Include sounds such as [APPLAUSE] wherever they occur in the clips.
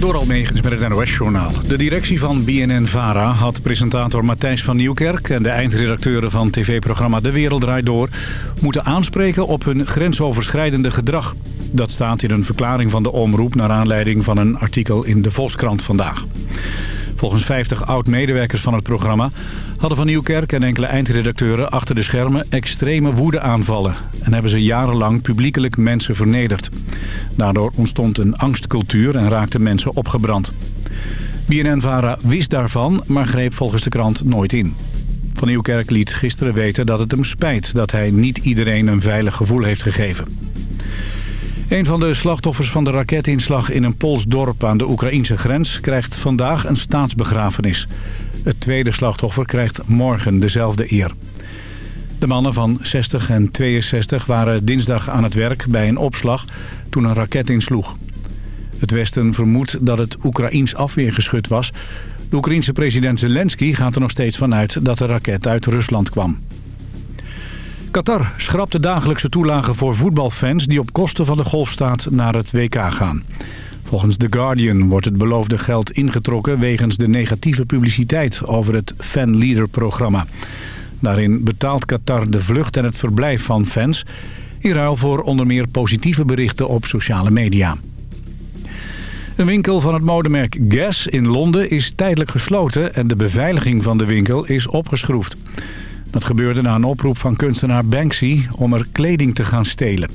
Door Almegens met het NOS-journaal. De directie van BNN-VARA had presentator Matthijs van Nieuwkerk... en de eindredacteuren van tv-programma De Wereld Draait Door... moeten aanspreken op hun grensoverschrijdende gedrag. Dat staat in een verklaring van de omroep... naar aanleiding van een artikel in de Volkskrant vandaag. Volgens 50 oud-medewerkers van het programma... hadden Van Nieuwkerk en enkele eindredacteuren achter de schermen... extreme woedeaanvallen en hebben ze jarenlang publiekelijk mensen vernederd. Daardoor ontstond een angstcultuur en raakten mensen opgebrand. BNN-Vara wist daarvan, maar greep volgens de krant nooit in. Van Nieuwkerk liet gisteren weten dat het hem spijt... dat hij niet iedereen een veilig gevoel heeft gegeven. Een van de slachtoffers van de raketinslag in een Pools dorp aan de Oekraïnse grens krijgt vandaag een staatsbegrafenis. Het tweede slachtoffer krijgt morgen dezelfde eer. De mannen van 60 en 62 waren dinsdag aan het werk bij een opslag toen een raket insloeg. Het Westen vermoedt dat het Oekraïns afweergeschut was. De Oekraïense president Zelensky gaat er nog steeds vanuit dat de raket uit Rusland kwam. Qatar schrapt de dagelijkse toelagen voor voetbalfans die op kosten van de golfstaat naar het WK gaan. Volgens The Guardian wordt het beloofde geld ingetrokken wegens de negatieve publiciteit over het Fan Leader programma. Daarin betaalt Qatar de vlucht en het verblijf van fans... in ruil voor onder meer positieve berichten op sociale media. Een winkel van het modemerk Guess in Londen is tijdelijk gesloten... en de beveiliging van de winkel is opgeschroefd. Dat gebeurde na een oproep van kunstenaar Banksy om er kleding te gaan stelen.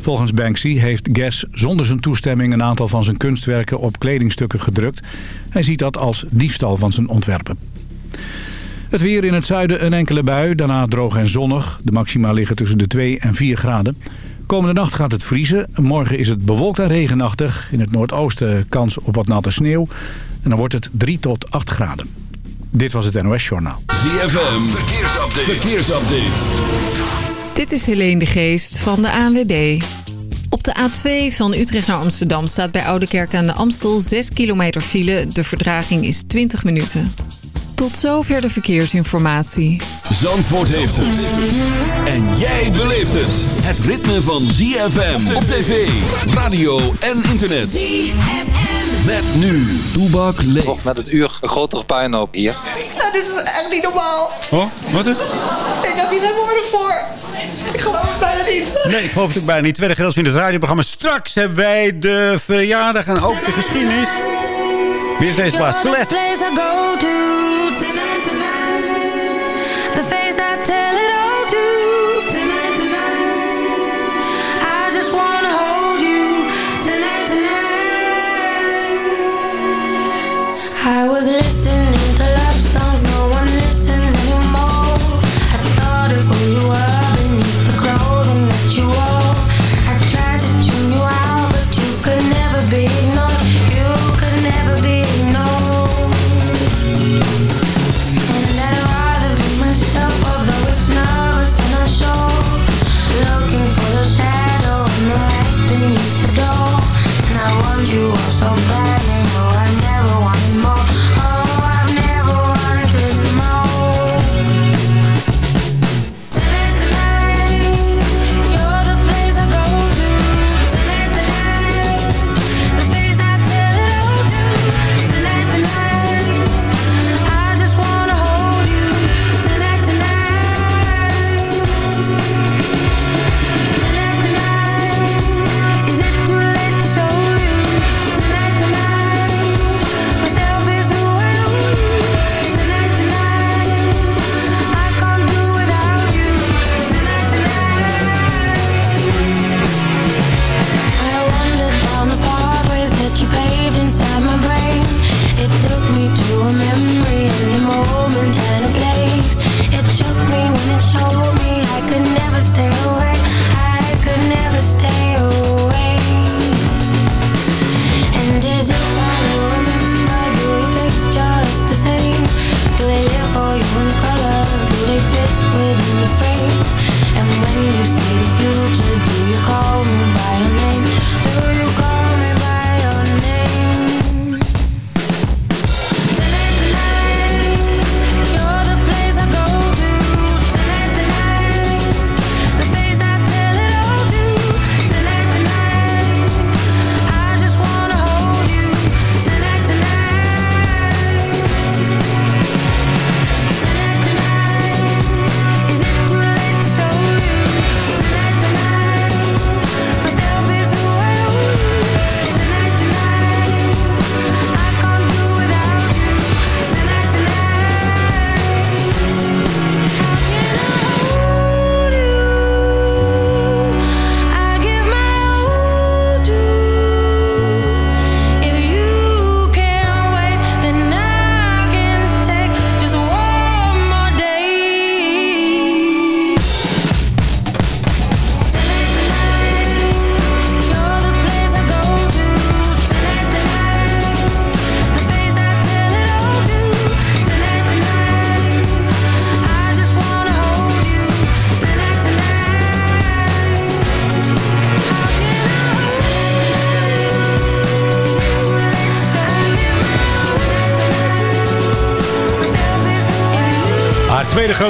Volgens Banksy heeft Guess zonder zijn toestemming een aantal van zijn kunstwerken op kledingstukken gedrukt. Hij ziet dat als diefstal van zijn ontwerpen. Het weer in het zuiden een enkele bui, daarna droog en zonnig. De maxima liggen tussen de 2 en 4 graden. Komende nacht gaat het vriezen. Morgen is het bewolkt en regenachtig. In het noordoosten kans op wat natte sneeuw. En dan wordt het 3 tot 8 graden. Dit was het NOS Journaal. ZFM, verkeersupdate. verkeersupdate. Dit is Helene de Geest van de ANWB. Op de A2 van Utrecht naar Amsterdam staat bij Oudekerk aan de Amstel 6 kilometer file. De verdraging is 20 minuten. Tot zover de verkeersinformatie. Zandvoort heeft het. En jij beleeft het. Het ritme van ZFM op tv, radio en internet. ZFM. Met nu, Toebak leeft. Toch met het uur een grotere puinhoop hier. Ja, dit is echt niet normaal. Oh, wat is Ik heb hier geen woorden voor. Ik geloof het bijna niet. Nee, ik geloof het ook bijna niet. Tweede gedeelte in het radioprogramma. Straks hebben wij de verjaardag en ook de geschiedenis. Wie is deze plaats? Celeste.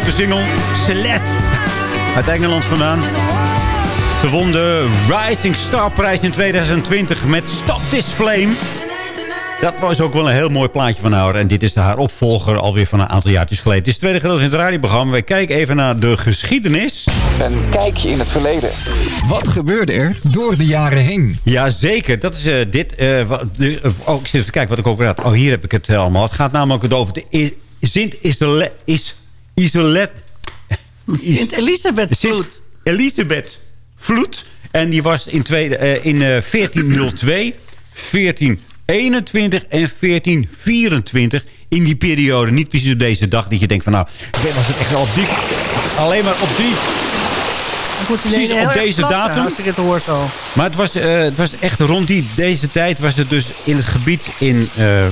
Grote single, Celeste. Uit Engeland vandaan. Ze won de Rising Star prijs in 2020 met Stop This Flame. Dat was ook wel een heel mooi plaatje van haar. En dit is haar opvolger alweer van een aantal jaartjes geleden. Het is het tweede gedeelte in het radioprogramma. Wij kijken even naar de geschiedenis. Een kijkje in het verleden. Wat gebeurde er door de jaren heen? Jazeker, dat is eh, dit. eh, wat, de, eh, oh, ik zit even te kijken wat ik ook weer had. Oh, hier heb ik het allemaal. Het gaat namelijk over de I- Sint Isole, is, Isolet... Sint Elisabeth Sint Elisabeth Vloed. En die was in, tweede, eh, in eh, 1402, 1421 en 1424. In die periode, niet precies op deze dag, dat je denkt van nou, was het echt op die, alleen maar op die Precies, op deze datum. Als ik het hoor zo. maar het was, eh, het was echt rond die, deze tijd was het dus in het gebied in, eh,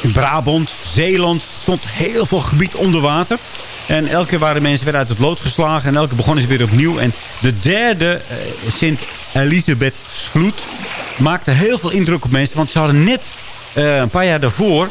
in Brabant, Zeeland, stond heel veel gebied onder water. En elke keer waren mensen weer uit het lood geslagen en elke keer begonnen ze weer opnieuw. En de derde, eh, Sint Elisabeth Vloed, maakte heel veel indruk op mensen. Want ze hadden net een paar jaar daarvoor,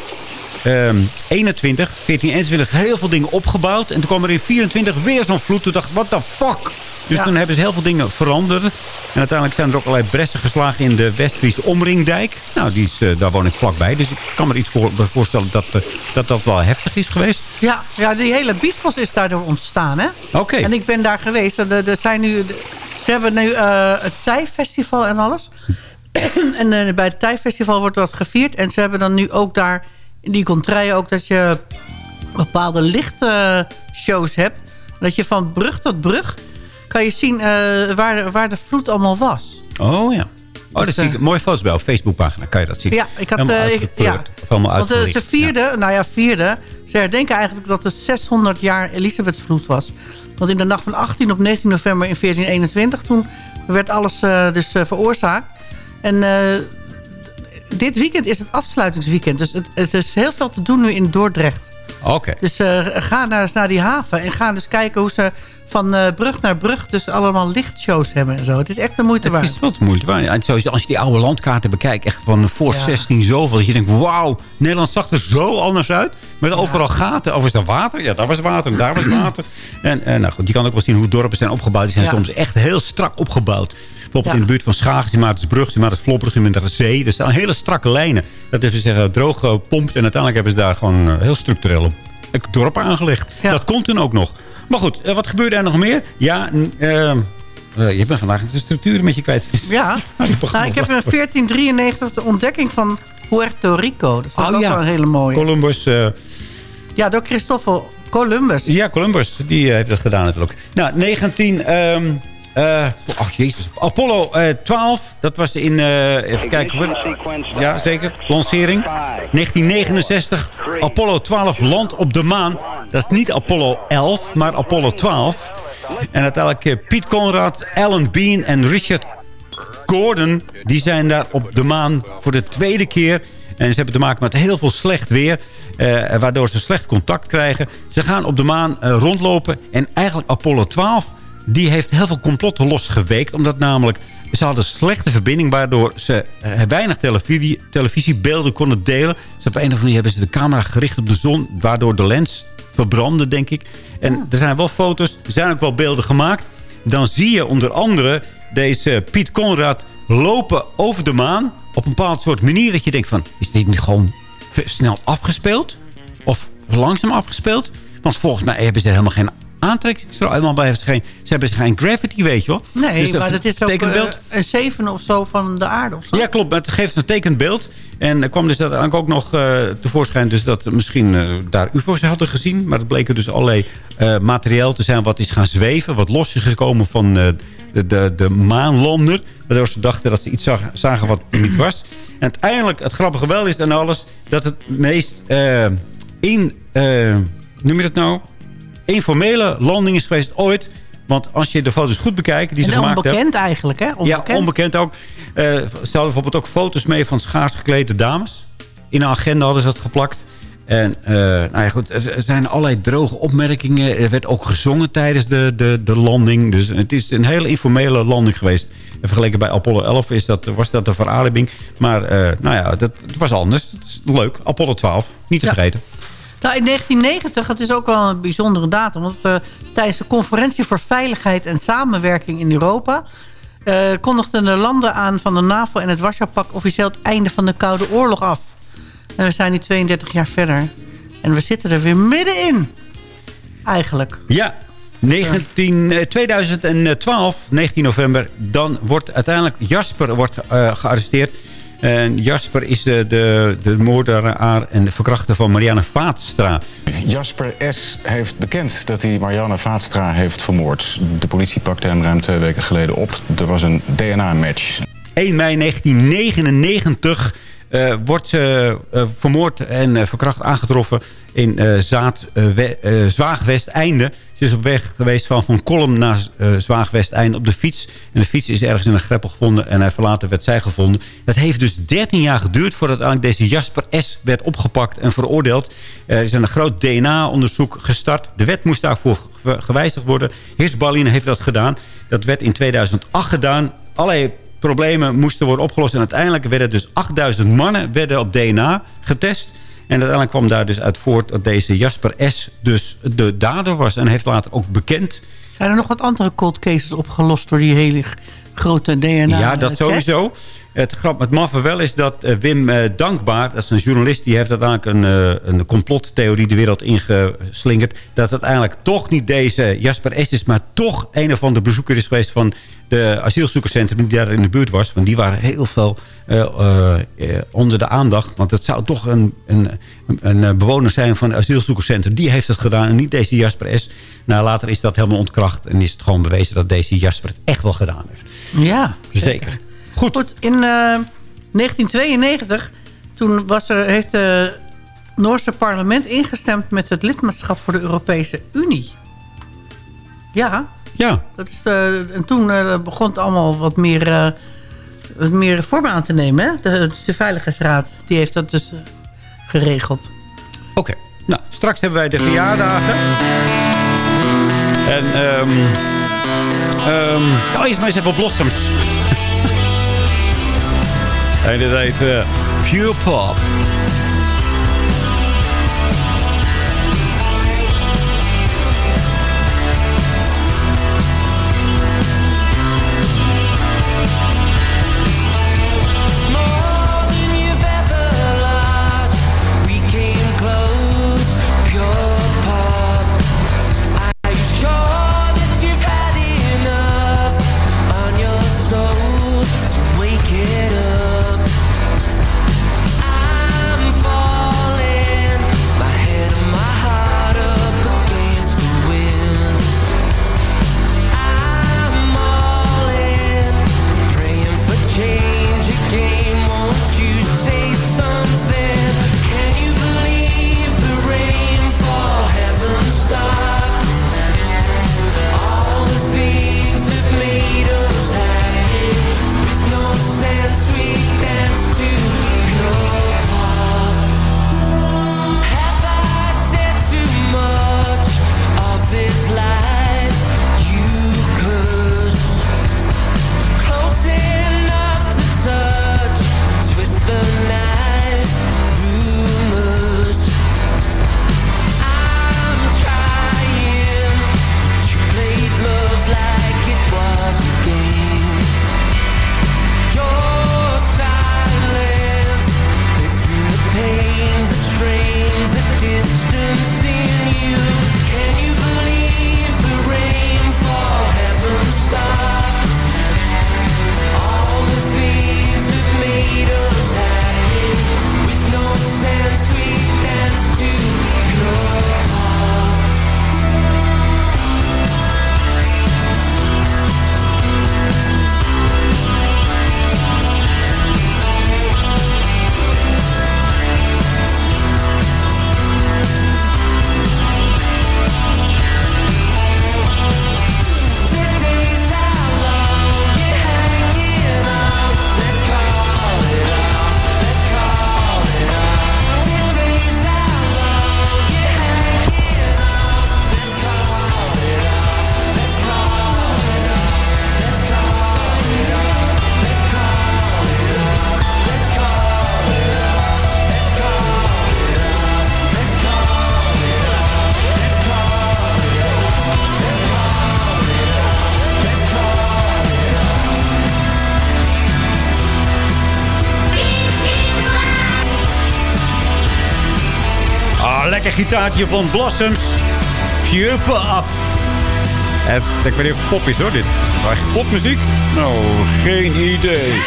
ehm 21, 1421, heel veel dingen opgebouwd. En toen kwam er in 24 weer zo'n vloed. Toen dacht ik, what the fuck? Dus Ja. toen hebben ze heel veel dingen veranderd. En uiteindelijk zijn er ook allerlei bressen geslagen in de Westfriese Omringdijk. Nou, die is, eh, daar woon ik vlakbij. Dus ik kan me iets voor, voorstellen dat, eh, dat dat wel heftig is geweest. Ja, ja, die hele biesbos is daardoor ontstaan, hè? Oké. En ik ben daar geweest. En er, er zijn nu, ze hebben nu eh, het Thai-festival en alles. [CLEARS THROAT] en bij het Thai-festival wordt dat gevierd. En ze hebben dan nu ook daar in die contraille ook dat je bepaalde lichtshows hebt. Dat je van brug tot brug kan je zien eh, waar, waar de vloed allemaal was. Oh ja. Oh, dat Dus, zie ik eh, mooie foto's bij op Facebookpagina. Kan je dat zien? Ja, ik had... Eh, ik- ja. Want ze vierden, nou ja, vierden. Ze herdenken eigenlijk dat het 600 jaar Elisabethvloed was. Want in de nacht van 18 op 19 november in 1421... toen werd alles dus veroorzaakt. En dit weekend is het afsluitingsweekend. Dus het, het is heel veel te doen nu in Dordrecht. Oké. Dus ga naar, naar die haven en ga dus kijken hoe ze van eh, brug naar brug... dus allemaal lichtshows hebben en zo. Het is echt de moeite Het waard. is wat moeilijk. waard. En sowieso, als je die oude landkaarten bekijkt, echt van voor Ja. 16 zoveel. Dat je denkt, wauw, Nederland zag er zo anders uit. Met overal gaten. Of is er water? Ja, daar was water en daar was [CLEARS THROAT] water. En, en nou goed, je kan ook wel zien hoe dorpen zijn opgebouwd. Die zijn Ja. soms echt heel strak opgebouwd. Bijvoorbeeld in de buurt van Schagen, Sint-Maartensbrug, Sint-Maartensvlopperig, met de zee. Er staan hele strakke lijnen. Dat ze zeggen, droog gepompt. En uiteindelijk hebben ze daar gewoon eh, heel structureel het dorp aangelegd. Dat kon toen ook nog. Maar goed, eh, wat gebeurde er nog meer? Ja, eh, je bent vandaag de structuur een beetje kwijt. [LAUGHS] Ja, [LAUGHS] programma nou, ik heb in 1493 de ontdekking van Puerto Rico. Dat ik Oh, ook ja. wel een hele mooie. Columbus, eh, ja, door Christoffel Columbus. ja, Columbus, die heeft dat gedaan natuurlijk. Nou, 19... ehm eh, oh, jezus. Apollo eh, 12, dat was in... eh, even kijken. Ja, zeker. Lancering. 1969. Apollo 12 land op de maan. Dat is niet Apollo 11, maar Apollo 12. En uiteindelijk eh, Piet Conrad, Alan Bean en Richard Gordon... die zijn daar op de maan voor de tweede keer... En ze hebben te maken met heel veel slecht weer. eh, waardoor ze slecht contact krijgen. Ze gaan op de maan eh, rondlopen. En eigenlijk Apollo 12... die heeft heel veel complotten losgeweekt. Omdat namelijk... Ze hadden slechte verbinding, waardoor ze eh, weinig televisie, televisiebeelden konden delen. Ze op een of andere manier hebben ze de camera gericht op de zon, waardoor de lens verbrandde, denk ik. En er zijn wel foto's, er zijn ook wel beelden gemaakt. Dan zie je onder andere deze Piet Conrad lopen over de maan op een bepaald soort manier dat je denkt van... is dit niet gewoon snel afgespeeld? Of langzaam afgespeeld? Want volgens mij hebben ze er helemaal geen aantrekkingskracht. Bij hebben ze geen, ze hebben geen gravity, weet je wel. Nee, Dus maar dat is ook tekenbeeld. eh, een zeven of zo van de aarde of zo. Ja, klopt. Maar het geeft een tekend beeld. En er kwam dus dat eigenlijk ook nog eh, tevoorschijn... Dus dat misschien eh, daar ufo's hadden gezien. Maar het bleken dus allerlei eh, materiaal te zijn... wat is gaan zweven. Wat los is gekomen van de, de, de maanlander. Waardoor ze dachten dat ze iets zag- zagen wat niet was. En uiteindelijk, het grappige wel is aan alles... dat het meest in... noem je dat nou? Informele landing is geweest ooit... Want als je de foto's goed bekijkt die ze gemaakt hebben... onbekend eigenlijk, hè? Onbekend. Ja, onbekend ook. Eh ze hadden bijvoorbeeld ook foto's mee van schaars geklede dames. In een agenda hadden ze dat geplakt. En eh, nou ja, goed, er zijn allerlei droge opmerkingen. Er werd ook gezongen tijdens de, de, de landing. Dus het is een hele informele landing geweest. En vergeleken bij Apollo 11 is dat, was dat een verademing. Maar eh, nou ja, dat, het was anders. Het is leuk. Apollo 12, niet te Ja. Nou, in 1990, het is ook wel een bijzondere datum... want eh, tijdens de conferentie voor veiligheid en samenwerking in Europa... Uh, kondigden de landen aan van de NAVO en het Warschau-pact... officieel het einde van de Koude Oorlog af. En we zijn nu 32 jaar verder. En we zitten er weer middenin. Eigenlijk. Ja, 19, 2012, 19 november, dan wordt uiteindelijk Jasper wordt, uh, gearresteerd. En Jasper is de, de, de moordenaar en de verkrachter van Marianne Vaatstra. Jasper S. heeft bekend dat hij Marianne Vaatstra heeft vermoord. De politie pakte hem ruim twee weken geleden op. Er was een DNA-match. 1 mei 1999 uh, wordt uh, vermoord en verkracht aangetroffen in Zaad, Zwaagwest-Einde. Ze is op weg geweest van Van Kolm naar Zwaagwest-Einde op de fiets. En de fiets is ergens in een greppel gevonden en hij verlaten werd zij gevonden. Dat heeft dus 13 jaar geduurd voordat deze Jasper S. werd opgepakt en veroordeeld. Er is een groot DNA-onderzoek gestart. De wet moest daarvoor gewijzigd worden. Hirsbalin heeft dat gedaan. Dat werd in 2008 gedaan. Allerlei problemen moesten worden opgelost. En uiteindelijk werden dus 8000 mannen werden op DNA getest. En uiteindelijk kwam daar dus uit voort dat deze Jasper S. dus de dader was. En heeft later ook bekend. Zijn er nog wat andere cold cases opgelost door die hele grote DNA Ja, dat sowieso. Het grap met maffe wel is dat uh, Wim uh, Dankbaar... dat is een journalist, die heeft uiteindelijk een, uh, een complottheorie de wereld ingeslingerd... dat uiteindelijk toch niet deze Jasper S. is... maar toch een of andere bezoeker is geweest van de asielzoekerscentrum... die daar in de buurt was. Want die waren heel veel onder de aandacht. Want het zou toch een, een, een bewoner zijn van het asielzoekerscentrum. Die heeft het gedaan en niet deze Jasper S. Nou, later is dat helemaal ontkracht... en is het gewoon bewezen dat deze Jasper het echt wel gedaan heeft. Ja, zeker. zeker. Goed. Goed. In uh, 1992 toen was er, heeft het Noorse parlement ingestemd... met het lidmaatschap voor de Europese Unie. Ja. Ja. Dat is de, en toen begon het allemaal wat meer, wat meer vorm aan te nemen. Hè? De, de Veiligheidsraad die heeft dat dus geregeld. Oké. Okay. Nou, straks hebben wij de verjaardagen. En... Um, um, oh, eerst maar eens even Blossoms. En dit heet uh, Pure Pop. Lekker gitaartje van Blossoms. Pure Pop. Even, ik weet niet of het pop is hoor, dit. Echt popmuziek? Nou, geen idee.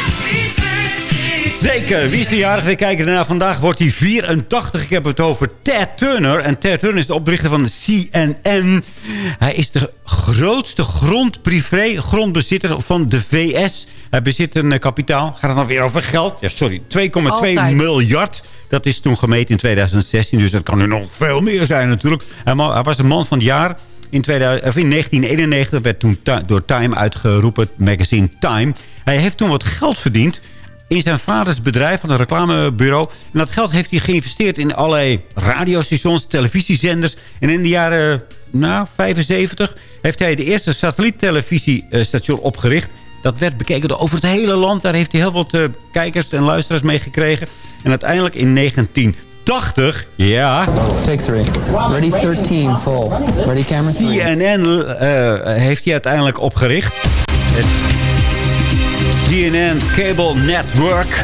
Zeker, wie is de jarige? We kijken ernaar. Vandaag wordt hij 84. Ik heb het over Ted Turner. En Ted Turner is de oprichter van de CNN. Hij is de grootste grond, privé grondbezitter van de VS. Hij bezit een eh, kapitaal. Gaat het dan weer over geld? Ja, sorry. 2,2 Altijd. miljard. Dat is toen gemeten in 2016. Dus dat kan nu nog veel meer zijn natuurlijk. Hij was de man van het jaar. In, 2000, of in 1991 werd toen door Time uitgeroepen, het magazine Time. Hij heeft toen wat geld verdiend in zijn vaders bedrijf van een reclamebureau. En dat geld heeft hij geïnvesteerd in allerlei radiostations, televisiezenders. En in de jaren nou, 75 heeft hij de eerste satelliettelevisierstation opgericht. Dat werd bekeken door over het hele land. Daar heeft hij heel wat eh, kijkers en luisteraars mee gekregen. En uiteindelijk in 1980, ja... Take three. Ready 13, full. Ready camera. CNN eh, heeft hij uiteindelijk opgericht. Het CNN Cable Network.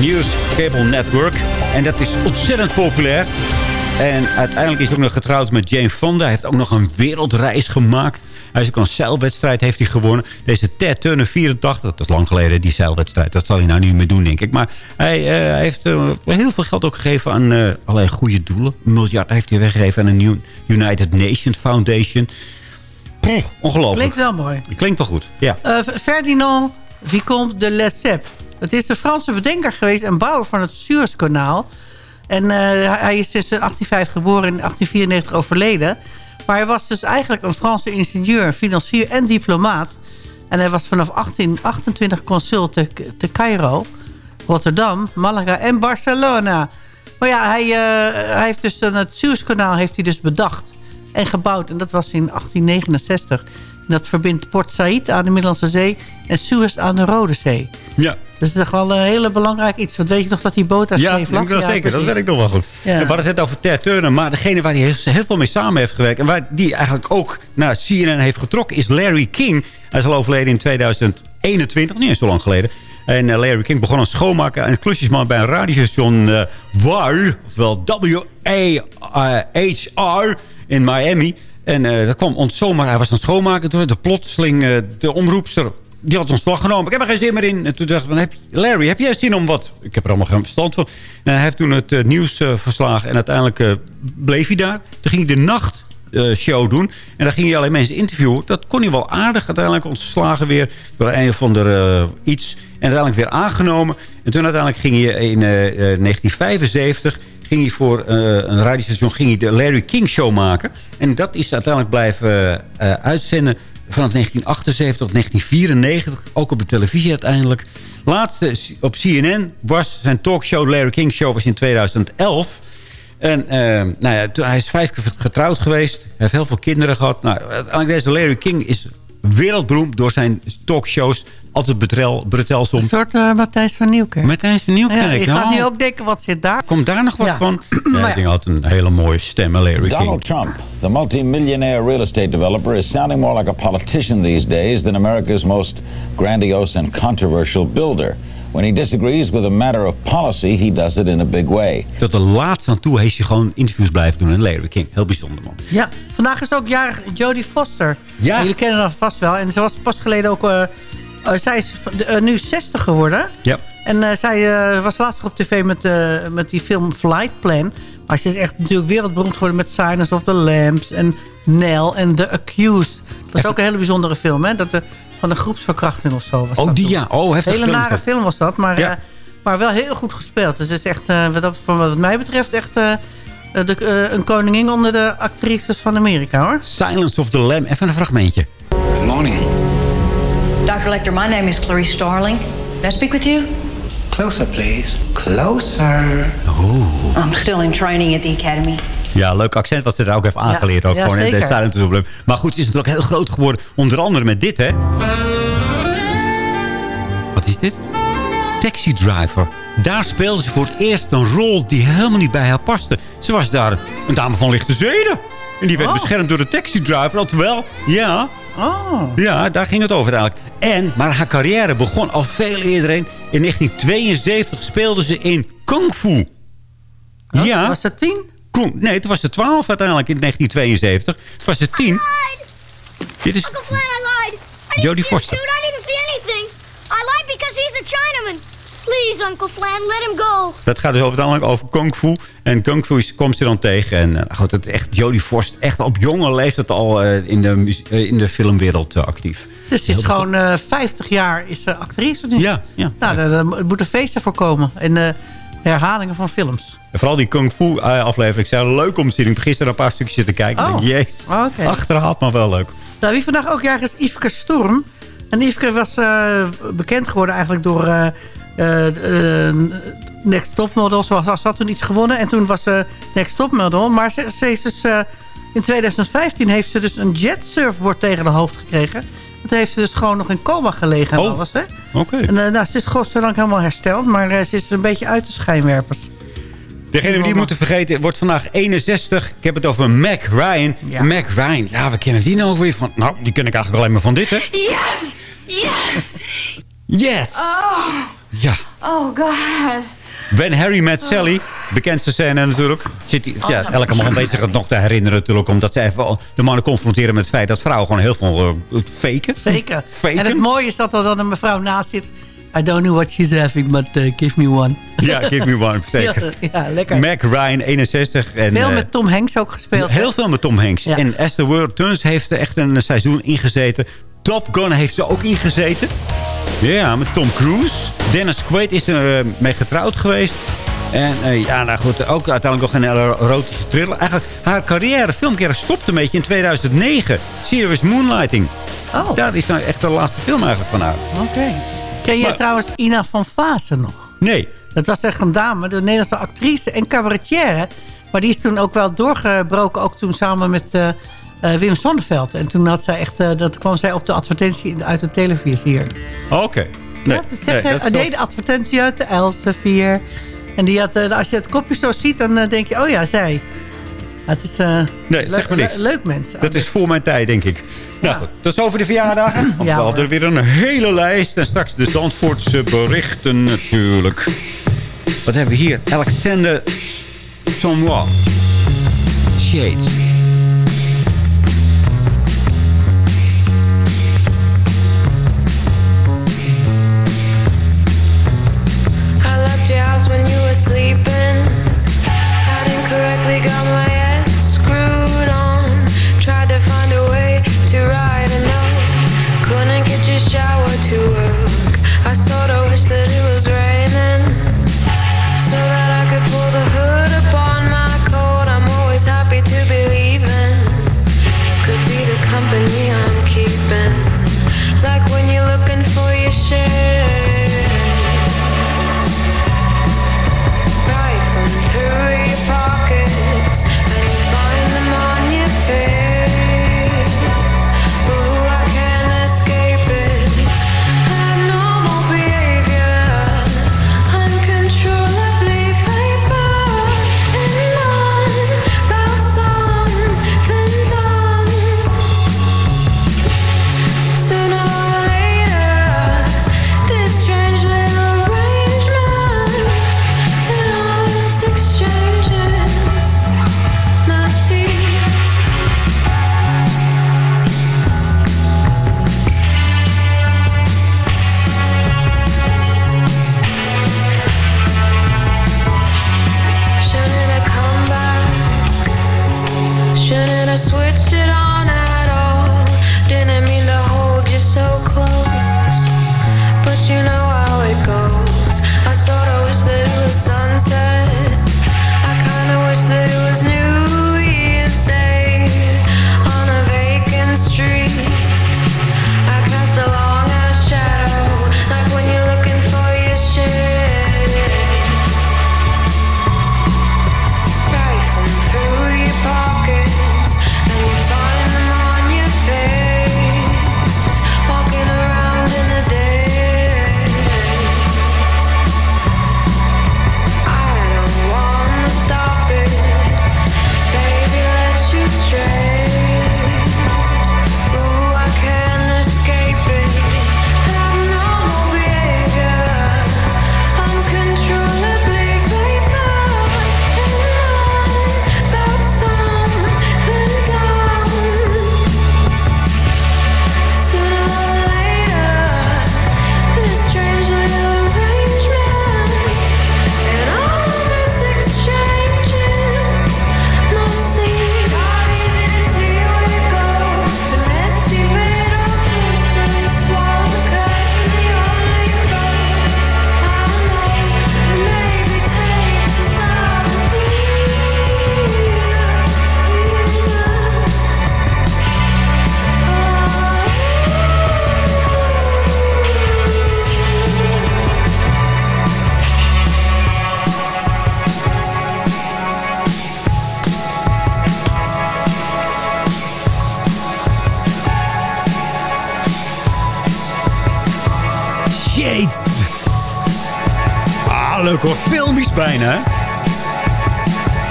News Cable Network. En dat is ontzettend populair. En uiteindelijk is hij ook nog getrouwd met Jane Fonda. Hij heeft ook nog een wereldreis gemaakt. Hij is ook een zeilwedstrijd heeft hij gewonnen. Deze Ted Turner, 84. Dat is lang geleden, die zeilwedstrijd. Dat zal hij nou niet meer doen, denk ik. Maar hij, eh, heeft eh, heel veel geld ook gegeven aan eh, allerlei goede doelen. Een miljard heeft hij weggegeven aan een United Nations Foundation. Pff, ongelooflijk. Klinkt wel mooi. Klinkt wel goed, ja. Ferdinand Vicomte de Lesseps. Dat is de Franse bedenker geweest en bouwer van het Suezkanaal. En hij is sinds 1850 geboren en in 1894 overleden. Maar hij was dus eigenlijk een Franse ingenieur, financier en diplomaat. En hij was vanaf 1828 consul te, Cairo, Rotterdam, Malaga en Barcelona. Maar ja, hij, eh, hij heeft dus het Suezkanaal heeft hij dus bedacht en gebouwd. En dat was in 1869. En dat verbindt Port Said aan de Middellandse Zee en Suez aan de Rode Zee. Ja. Dus dat is toch wel een hele belangrijk iets. Want weet je nog dat die boot daar Ja, lag? ik wel zeker. Dat werkt nog wel goed. Ja. We hadden het net over Ted Turner. Maar degene waar hij heel, heel veel mee samen heeft gewerkt... en waar die eigenlijk ook naar CNN heeft getrokken... is Larry King. Hij is al overleden in 2021. Niet eens zo lang geleden. En eh, Larry King begon als schoonmaker en klusjesman bij een radiostation uh, WAR. Ofwel W-A-H-R in Miami. En eh, dat kwam ons zomaar. Hij was aan het schoonmaken. Toen de plotseling eh, de omroepster die had ontslag genomen. Ik heb er geen zin meer in. En toen dacht ik, heb, Larry, heb jij zin om wat? Ik heb er allemaal geen verstand van. En hij heeft toen het eh, nieuws eh, verslagen. En uiteindelijk eh, bleef hij daar. Toen ging hij de nachtshow show doen. En daar ging hij alleen mensen interviewen. Dat kon hij wel aardig. Uiteindelijk ontslagen weer door een of ander iets. En uiteindelijk weer aangenomen. En toen uiteindelijk ging hij in eh, eh, 1975 ging hij voor een radiostation ging hij de Larry King Show maken. En dat is uiteindelijk blijven eh, uitzenden vanaf 1978 tot 1994. Ook op de televisie uiteindelijk. Laatste op CNN was zijn talkshow Larry King Show was in 2011. En eh, nou ja, hij is vijf keer getrouwd geweest. Hij heeft heel veel kinderen gehad. Nou, deze Larry King is wereldberoemd door zijn talkshows. Altijd betrel, betelsom. Een soort eh, Matthijs van Nieuwkerk. Matthijs van Nieuwkerk. Ja, je gaat Oh. nu ook denken, wat zit daar? Komt daar nog wat Ja. van? [CLEARS THROAT] Ja, ik denk altijd een hele mooie stem, Larry King. Donald Trump, the multi-millionaire real estate developer, is sounding more like a politician these days than America's most grandiose and controversial builder. When he disagrees with a matter of policy, he does it in a big way. Tot de laatste aan toe heeft hij gewoon interviews blijven doen. En Larry King, heel bijzonder man. Ja, vandaag is ook jarig Jodie Foster. Ja. Jullie kennen haar vast wel. En ze was pas geleden ook... eh, eh, zij is eh, nu 60 geworden. Ja. En eh, zij eh, was laatst nog op tv met, eh, met die film Flight Plan. Maar ze is echt natuurlijk wereldberoemd geworden met Silence of the Lambs en Nell en The Accused. Dat is ook een hele bijzondere film, hè? Dat, de, van een groepsverkrachting of zo was Oh, dat die toen. ja. Oh, heftig Hele nare film was dat, maar, Ja. eh, maar wel heel goed gespeeld. Dus het is echt, eh, wat, dat, van wat mij betreft, echt eh, de, eh, een koningin onder de actrices van Amerika, hoor. Silence of the Lamb. Even een fragmentje. Good morning. Dr. Lecter, my name is Clarice Starling. May I speak with you? Closer, please. Closer. I'm still in training at the academy. Ja, leuk accent wat ze daar ook heeft aangeleerd. ook ja, gewoon, hè, de Lamb. Maar goed, ze is natuurlijk heel groot geworden. Onder andere met dit, hè. Wat is dit? Taxi Driver. Daar speelde ze voor het eerst een rol die helemaal niet bij haar paste. Ze was daar een dame van lichte zeden. En die werd Oh. beschermd door de taxi driver. Dat wel, ja. Oh. Ja, daar ging het over eigenlijk. En, maar haar carrière begon al veel eerder. In In 1972 speelde ze in Kung Fu. Ja. Was ze tien? Koen, nee, toen was ze 12 uiteindelijk in 1972. Toen was ze 10. Dit is Uncle Flan, I lied. I Jodie Foster. suit. I didn't see anything. I lied because he's a Chinaman. Please, Uncle Flan, let him go. Dat gaat dus uiteindelijk over kung fu. En kung fu is- komt ze dan tegen. En eh, goed, het echt Jodie Foster, echt op jonge leeftijd al eh, in, de, eh, in de filmwereld actief. Dus ze is gewoon eh 50 jaar is ze actrice nu. Ja, ja. Nou, daar, daar moeten feesten voor komen. En eh, herhalingen van films. En vooral die kung fu eh, aflevering. Ik zei leuk om te zien. Ik heb gisteren een paar stukjes zitten kijken. Oh. Oh. Jezus, Oké. achterhaald, maar wel leuk. Nou, wie vandaag ook jarig is, Yveske Storm. En Yveske was eh, bekend geworden eigenlijk door eh, eh, Next Top Model. Ze, had toen iets gewonnen en toen was ze Next Top Model. Maar ze, ze is dus, in 2015 heeft ze dus een jet surfboard tegen de hoofd gekregen. Dat heeft ze dus gewoon nog in coma gelegen en Oh. alles. Hè? Oké. En eh, nou, ze is godzijdank helemaal hersteld, maar eh, ze is een beetje uit de schijnwerpers. Degene die niet moeten vergeten, wordt vandaag 61. Ik heb het over Mac Ryan. Ja. Mac Ryan, ja, we kennen die nou ook weer van... Nou, die ken ik eigenlijk alleen maar van dit, hè? Yes! Yes! Yes! Oh! Ja. Oh, God. When Harry Met Sally, bekendste scène natuurlijk. Zit ja, Oh. elke man weet zich het nog te herinneren natuurlijk. Omdat ze even de mannen confronteren met het feit dat vrouwen gewoon heel veel uh, faken. Faken. Faken. En het mooie is dat er dan een mevrouw naast zit. I don't know what she's having, but uh, give me one. Ja, give me one. [LAUGHS] Zeker. Ja, ja, lekker. Mac Ryan, 61. En, Veel eh, met Tom Hanks ook gespeeld. Heel veel met Tom Hanks. Ja. En As the World Turns heeft er echt een seizoen ingezeten. Top Gun heeft ze ook ingezeten. Ja, met Tom Cruise. Dennis Quaid is er eh, mee getrouwd geweest. En eh, ja, nou goed, ook uiteindelijk nog een erotische thriller. Eigenlijk, haar carrière, filmcarrière, stopte een beetje in 2009. Serious Moonlighting. Oh. Dat is nou echt de laatste film eigenlijk van haar. Oké. Ken je Maar- trouwens Ina van Vaassen nog? Nee. Dat was echt een dame, de Nederlandse actrice en cabaretière. Maar die is toen ook wel doorgebroken, ook toen samen met eh, eh, Wim Sonneveld. En toen had zij echt, eh, dat kwam zij op de advertentie uit de televisie hier. Oké. Nee. Ja, dat Nee, zeg, dat hij deed de advertentie uit de Elsevier. En die had, eh, als je het kopje zo ziet, dan denk je, oh ja, zij. Het is Nee, zeg maar le- niks. le- leuk mensen. Dat is voor mijn tijd, denk ik. Nou goed, dat is over de verjaardagen. Want Ja, we hadden weer een hele lijst. En straks de Zandvoortse berichten natuurlijk. Wat hebben we hier? Alexander Sommois. Shades.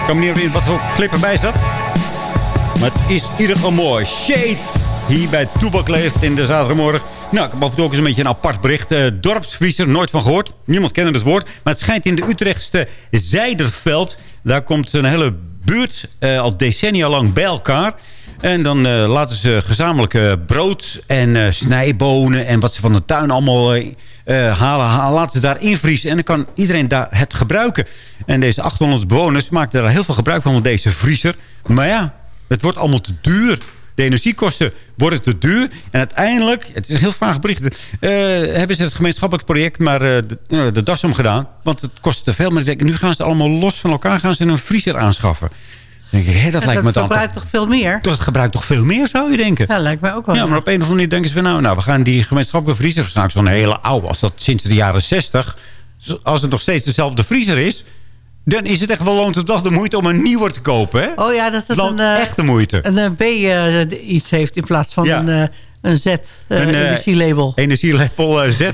Kan me niet herinneren wat voor clip erbij zat. Maar het is in ieder geval mooi. Shades hier bij Toebak leeft in de zaterdagmorgen. Nou, ik heb af ook eens een beetje een apart bericht. Uh, dorpsvriezer, nooit van gehoord. Niemand kende het woord. Maar het schijnt in de Utrechtse Zijderveld. Daar komt een hele buurt uh, al decennia lang bij elkaar. En dan uh, laten ze gezamenlijk brood en snijbonen... en wat ze van de tuin allemaal halen, halen, laten ze daar invriezen. En dan kan iedereen daar het gebruiken. En deze 800 bewoners maken daar heel veel gebruik van, van deze vriezer. Maar ja, het wordt allemaal te duur. De energiekosten worden te duur. En uiteindelijk, het is een heel vaag bericht... Uh, hebben ze het gemeenschappelijk project maar uh, de, uh, das omgedaan. Want het kost te veel. Maar denk, nu gaan ze allemaal los van elkaar gaan ze een vriezer aanschaffen. Dan denk ik, hé, dat lijkt me dat gebruikt toch veel meer? Dat gebruikt toch veel meer, zou je denken? Ja, lijkt mij ook wel. Ja, maar op een of andere manier denken ze van... nou, nou we gaan die gemeenschappelijke vriezer... waarschijnlijk zo'n hele oude, als dat sinds de jaren 60... als het nog steeds dezelfde vriezer is... dan is het echt wel loont het wel de moeite om een nieuwe te kopen, hè? Oh ja, dat het Loont een, eh, echt de moeite. een eh, B eh, iets heeft in plaats van Ja. een, eh, een Z, eh, Een, energielabel. Energielabel Z.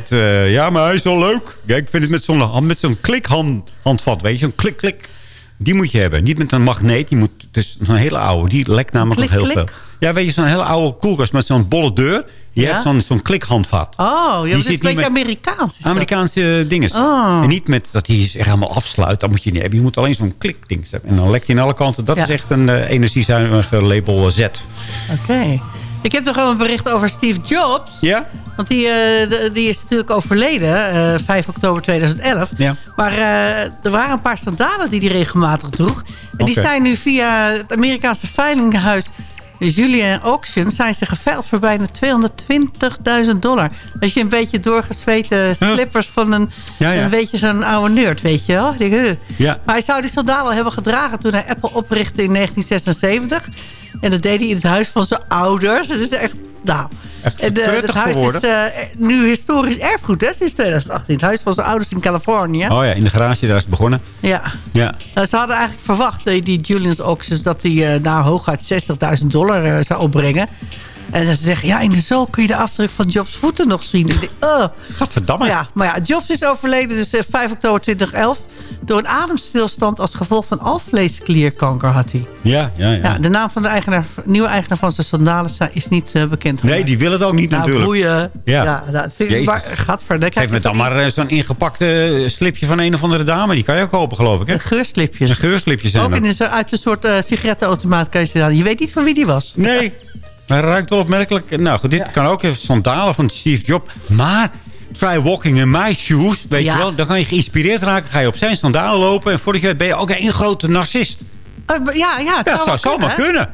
ja, maar hij is wel leuk. Ja, ik vind het met zo'n met zo'n klikhandvat, weet je. Zo'n klik-klik. Die moet je hebben. Niet met een magneet. Die moet, het is een hele oude. Die lekt namelijk nog heel veel. Ja, weet je, zo'n hele oude koelkast met zo'n bolle deur. Je Ja? hebt zo'n zo'n klikhandvat. Oh, ja, Die dat is zit niet met- Amerikaans. Amerikaanse dingen. Oh. En niet met dat hij zich helemaal afsluit. Dat moet je niet hebben. Je moet alleen zo'n klikding hebben. En dan lekt hij aan alle kanten. Dat Ja. is echt een eh, energiezuinige label Z. Oké. Ik heb nog wel een bericht over Steve Jobs. Ja? Want die, eh, die is natuurlijk overleden, eh 5 oktober 2011. Ja. Maar eh, er waren een paar sandalen die hij regelmatig droeg. En die zijn nu via het Amerikaanse veilinghuis Julian Auction... zijn ze geveild voor bijna 220.000 dollar. Als je een beetje doorgezweten slippers van een, Ja, ja. een beetje zo'n oude nerd, weet je wel. Ja. Maar hij zou die sandalen hebben gedragen toen hij Apple oprichtte in 1976. En dat deed hij in het huis van zijn ouders. Het is echt, nou... Echt en, eh, het huis geworden. is eh, nu historisch erfgoed, hè, sinds 2018. Het huis van zijn ouders in Californië. Oh ja, in de garage, daar is het begonnen. Ja. Ja. Nou, ze hadden eigenlijk verwacht, die Julian's Auctions... dat hij eh nou, hooguit 60.000 dollar zou opbrengen. En ze zeggen, ja, in de zool kun je de afdruk van Jobs voeten nog zien. Ik denk. Gadverdamme. Ja, maar ja, Jobs is overleden dus eh, 5 oktober 2011... door een ademstilstand als gevolg van alvleesklierkanker had hij. Ja, ja, ja. Ja, de naam van de eigenaar, nieuwe eigenaar van zijn sandalen is niet eh, bekend. Nee, die willen het ook niet nou, natuurlijk. boeien. Ja. Ja, dat vind ik maar, gadver, Geef kijk me dan maar eh, zo'n ingepakte eh, slipje van een of andere dame. Die kan je ook kopen, geloof ik, hè? geurslipjes. Een geurslipje zijn Ook in een, uit een soort eh, sigarettenautomaat kan je ze. Je weet niet van wie die was. Nee, [LAUGHS] maar ruikt wel opmerkelijk. Nou goed, dit kan ook even sandalen van Steve Jobs. Maar try walking in my shoes. Weet Ja. je wel, dan kan je geïnspireerd raken. Ga je op zijn sandalen lopen. En voordat je het ben je ook een grote narcist. Eh, ja, ja, dat zou zomaar kunnen.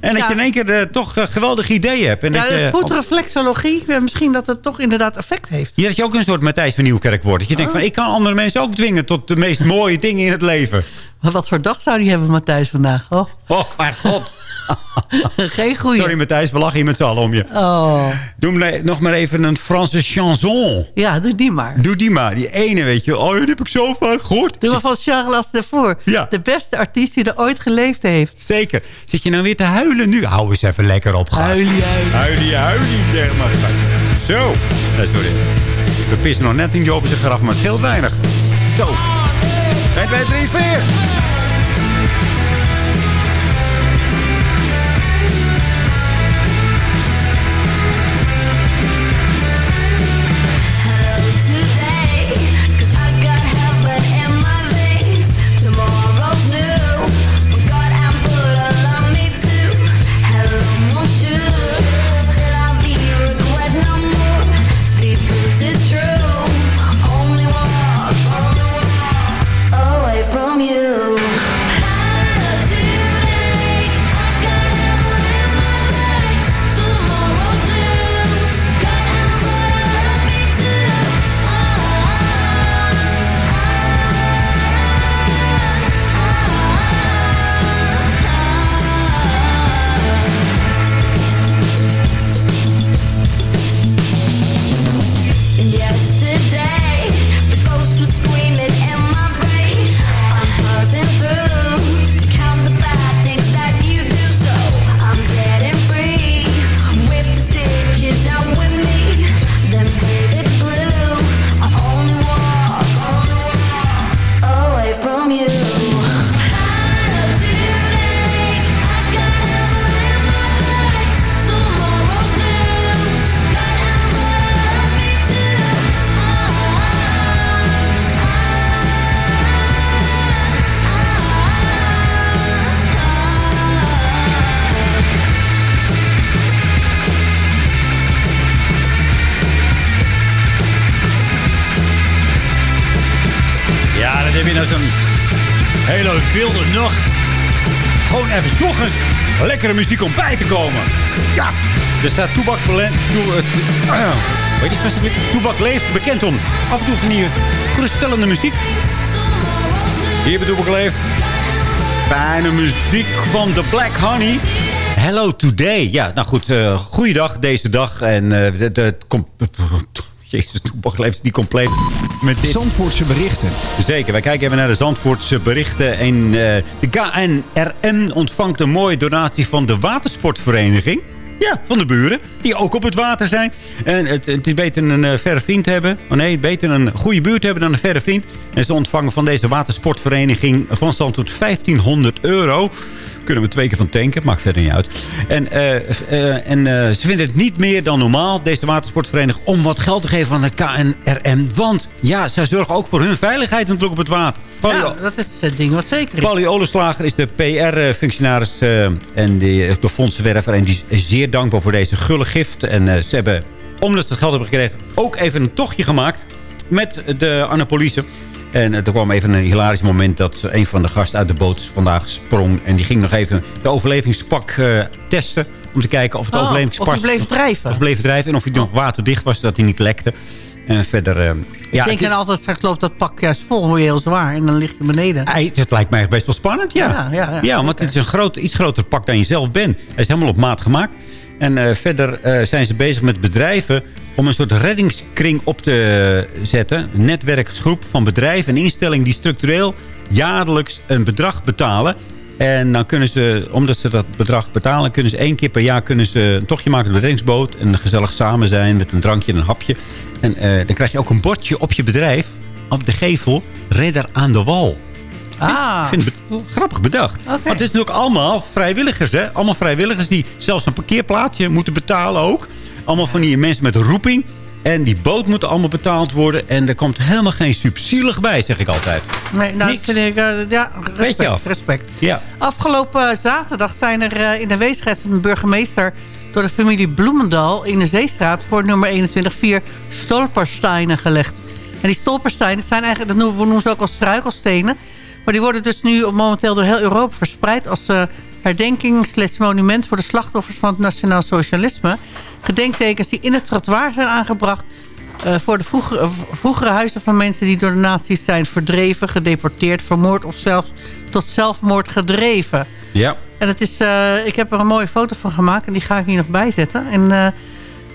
En dat je in één keer eh, toch eh, geweldige ideeën hebt. En Ja, dat de je, voetreflexologie, eh, misschien dat het toch inderdaad effect heeft. Ja, dat je ook een soort Matthijs van Nieuwkerk wordt. Dat je denkt Oh. van, ik kan andere mensen ook dwingen tot de meest mooie dingen in het leven. Wat voor dag zou die hebben, Matthijs, vandaag? Oh, Oh, mijn god. [LAUGHS] geen goeie. Sorry Matthijs, we lachen hier met z'n allen om je. Oh, Doe nog maar even een Franse chanson. ja, doe die maar. Doe die maar, die ene, weet je. Oh, die heb ik zo vaak gehoord. Doe maar van Charles Aznavour. Ja. De beste artiest die er ooit geleefd heeft. Zeker. Zit je nou weer te huilen nu? Hou eens even lekker op, gast. Huilie, huilie. Huilie, huilie, zeg maar. Zo. Nee, sorry. We pissen nog net niet over zijn graf, maar het scheelt weinig. Zo. 1, 2, 3, 4. Muziek om bij te komen. Ja, er staat Toebak... eh, weet je, alsjeblieft? Toebak leeft bekend om af en toe van die geruststellende muziek. Hier bij Toebak leeft. Fijne muziek van The Black Honey. Hello Today. Ja, nou goed, eh goeiedag deze dag. En eh de, de, kom, Jezus, Toebak leeft niet compleet met dit. Zandvoortse berichten. Zeker, wij kijken even naar de Zandvoortse berichten. En eh, de KNRM ontvangt een mooie donatie van de watersportvereniging. Ja, van de buren. Die ook op het water zijn. En het, het is beter een eh, verre vriend hebben. Oh nee, beter een goede buurt hebben dan een verre vriend. En ze ontvangen van deze watersportvereniging van Zandvoort 1500 euro. Kunnen we twee keer van tanken, maakt verder niet uit. En, eh, eh, en ze vinden het niet meer dan normaal, deze watersportvereniging... om wat geld te geven aan de KNRM. Want ja, zij zorgen ook voor hun veiligheid natuurlijk op het water. Pauli- Ja, dat is het ding wat zeker is. Pauli Oleslager is de PR-functionaris eh, en de, de fondsenwerver. En die is zeer dankbaar voor deze gulle gift. En eh, ze hebben, omdat ze het geld hebben gekregen, ook even een tochtje gemaakt met de Annapolise. En eh, er kwam even een hilarisch moment dat een van de gasten uit de boot vandaag sprong. En die ging nog even de overlevingspak eh, testen. Om te kijken of het Oh, overlevingspak... of bleef drijven. Of bleef drijven en of hij nog waterdicht was, dat hij niet lekte. En verder... eh, ja, ik denk dan altijd, straks loopt dat pak juist vol, word je heel zwaar. En dan lig je beneden. Ei, Het lijkt mij best wel spannend, ja. Ja, ja, ja. want het is een groot, iets groter pak dan je zelf bent. Hij is helemaal op maat gemaakt. En eh, verder eh, zijn ze bezig met bedrijven om een soort reddingskring op te zetten. Een netwerksgroep van bedrijven en instellingen die structureel jaarlijks een bedrag betalen. En dan kunnen ze, omdat ze dat bedrag betalen, kunnen ze één keer per jaar kunnen ze een tochtje maken met de reddingsboot. En gezellig samen zijn met een drankje en een hapje. En eh, dan krijg je ook een bordje op je bedrijf, op de gevel, redder aan de wal. Ah. Ik vind het be- grappig bedacht. Want het is natuurlijk allemaal vrijwilligers. Hè? Allemaal vrijwilligers die zelfs een parkeerplaatsje moeten betalen ook. Allemaal van die mensen met roeping. En die boot moet allemaal betaald worden. En er komt helemaal geen subsidielig bij, zeg ik altijd. Nee, nou, dat vind ik, eh, ja, respect. af. respect. Ja. Afgelopen eh, zaterdag zijn er eh, in de weesheid van de burgemeester... door de familie Bloemendal in de Zeestraat... voor nummer 21 vier stolpersteinen gelegd. En die stolpersteinen zijn eigenlijk, dat noemen, we noemen ze ook als struikelstenen. Maar die worden dus nu momenteel door heel Europa verspreid... als eh, herdenking slash monument voor de slachtoffers van het nationaal socialisme. Gedenktekens die in het trottoir zijn aangebracht... eh, voor de vroegere, eh, vroegere huizen van mensen die door de nazi's zijn verdreven, gedeporteerd, vermoord of zelfs tot zelfmoord gedreven. Ja. En het is, eh, ik heb er een mooie foto van gemaakt en die ga ik hier nog bijzetten. En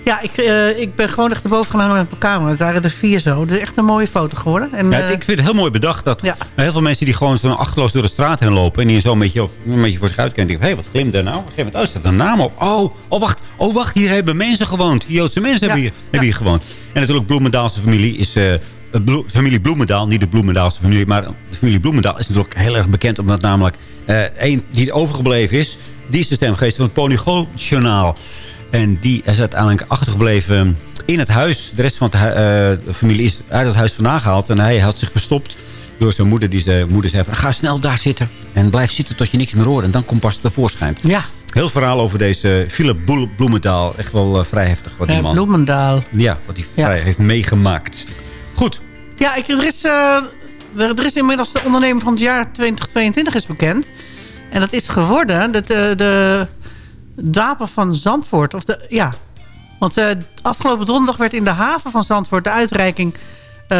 ja, ik, eh, ik ben gewoon echt erboven gaan hangen met mijn camera. Het waren er vier zo. Het is echt een mooie foto geworden. En, Ja, eh, ik vind het heel mooi bedacht dat heel veel mensen die gewoon zo achterloos door de straat heen lopen... en die zo een beetje, of, een beetje voor zich uitkijken... denken, hé, hey, wat glimt daar nou? Op een gegeven moment, oh, staat een naam op. Oh, oh, wacht, oh, wacht, hier hebben mensen gewoond. Joodse mensen hebben, hier, hebben hier gewoond. En natuurlijk Bloemendaalse familie is... eh, Blo- familie Bloemendaal, niet de Bloemendaalse familie... maar de familie Bloemendaal is natuurlijk heel erg bekend... omdat namelijk eh een die overgebleven is... die is de stemgeest van het Polygoon-journaal. En die is uiteindelijk achtergebleven in het huis. De rest van eh, de familie is uit het huis vandaan gehaald. En hij had zich verstopt door zijn moeder. Die zijn moeder zei van, ga snel daar zitten. En blijf zitten tot je niks meer hoort. En dan komt pas tevoorschijn. Ja. Heel verhaal over deze Philip Bloemendaal. Echt wel eh, vrij heftig wat die man... Bloemendaal. Ja, wat hij Ja. vrij heeft meegemaakt. Goed. Ja, ik, er, is, eh, er is inmiddels de ondernemer van het jaar 2022 is bekend. En dat is geworden de, de, de wapen van Zandvoort. Of de, ja. Want eh, afgelopen donderdag werd in de haven van Zandvoort de uitreiking eh,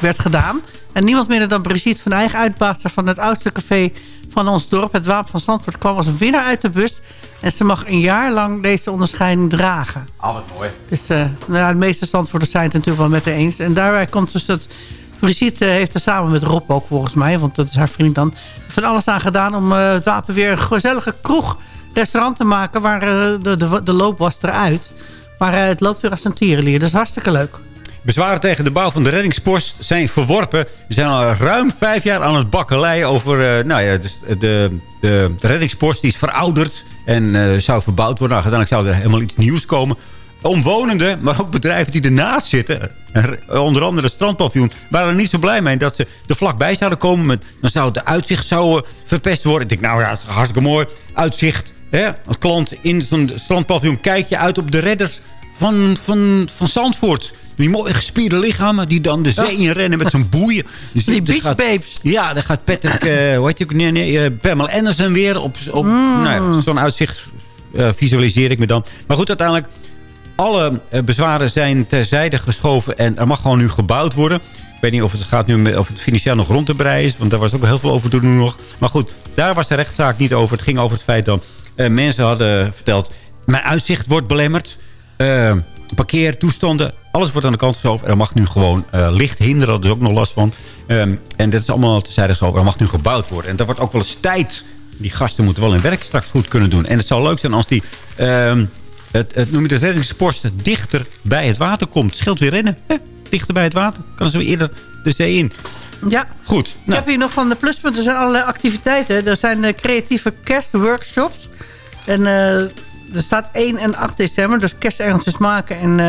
werd gedaan. En niemand minder dan Brigitte van Eigen uitbaatster van het oudste café van ons dorp. Het Wapen van Zandvoort kwam als een winnaar uit de bus. En ze mag een jaar lang deze onderscheiding dragen. Ah, wat mooi. Dus eh, nou ja, de meeste Zandvoorters zijn het natuurlijk wel met haar eens. En daarbij komt dus dat... Brigitte heeft er samen met Rob ook volgens mij... want dat is haar vriend dan... van alles aan gedaan om het wapen weer een gezellige kroeg... restaurant te maken... waar eh, de, de, de loop was eruit. Maar eh, het loopt weer als een tierenlier. Dat is hartstikke leuk. Bezwaren tegen de bouw van de reddingspost zijn verworpen. We zijn al ruim vijf jaar aan het bakkelei over... eh, nou ja, dus de, de, de reddingspost die is verouderd en zou verbouwd worden. Nou, uiteindelijk zou er helemaal iets nieuws komen. Omwonenden, maar ook bedrijven die ernaast zitten... onder andere het strandpaviljoen... waren er niet zo blij mee dat ze er vlakbij zouden komen. Met, dan zou het uitzicht zou, verpest worden. Ik denk, nou ja, is hartstikke mooi. Uitzicht, hè? Als klant in zo'n strandpaviljoen... kijk je uit op de redders van, van, van Zandvoort... Die mooie gespierde lichamen die dan de zee in rennen met zo'n boeien. Dus Die beach babes. Ja, dan gaat Patrick, eh hoe heet die ook? Nee, nee, eh, Pamela Anderson weer op, op Mm. nou ja, zo'n uitzicht eh, visualiseer ik me dan. Maar goed, uiteindelijk, alle bezwaren zijn terzijde geschoven en er mag gewoon nu gebouwd worden. Ik weet niet of het gaat nu met- of het financieel nog rond te breien is, want daar was ook heel veel over te doen nog. Maar goed, daar was de rechtszaak niet over. Het ging over het feit dat mensen hadden verteld, mijn uitzicht wordt belemmerd. Eh, parkeertoestanden, alles wordt aan de kant geschoven. En er mag nu gewoon eh, licht hinderen, dat is ook nog last van. En dat is allemaal terzijde geschoven. Er mag nu gebouwd worden. En dat wordt ook wel eens tijd. Die gasten moeten wel hun werk straks goed kunnen doen. En het zou leuk zijn als die... ehm, het, het, noem je de reddingspost dichter bij het water komt. Scheelt weer rennen. Dichter bij het water. Kan ze weer eerder de zee in. Ja. Goed. Ik Nou, heb hier nog van de pluspunten. Er zijn allerlei activiteiten. Er zijn eh, creatieve kerstworkshops. En eh, er staat 1 en 8 december. Dus kerstengeltjes maken en eh,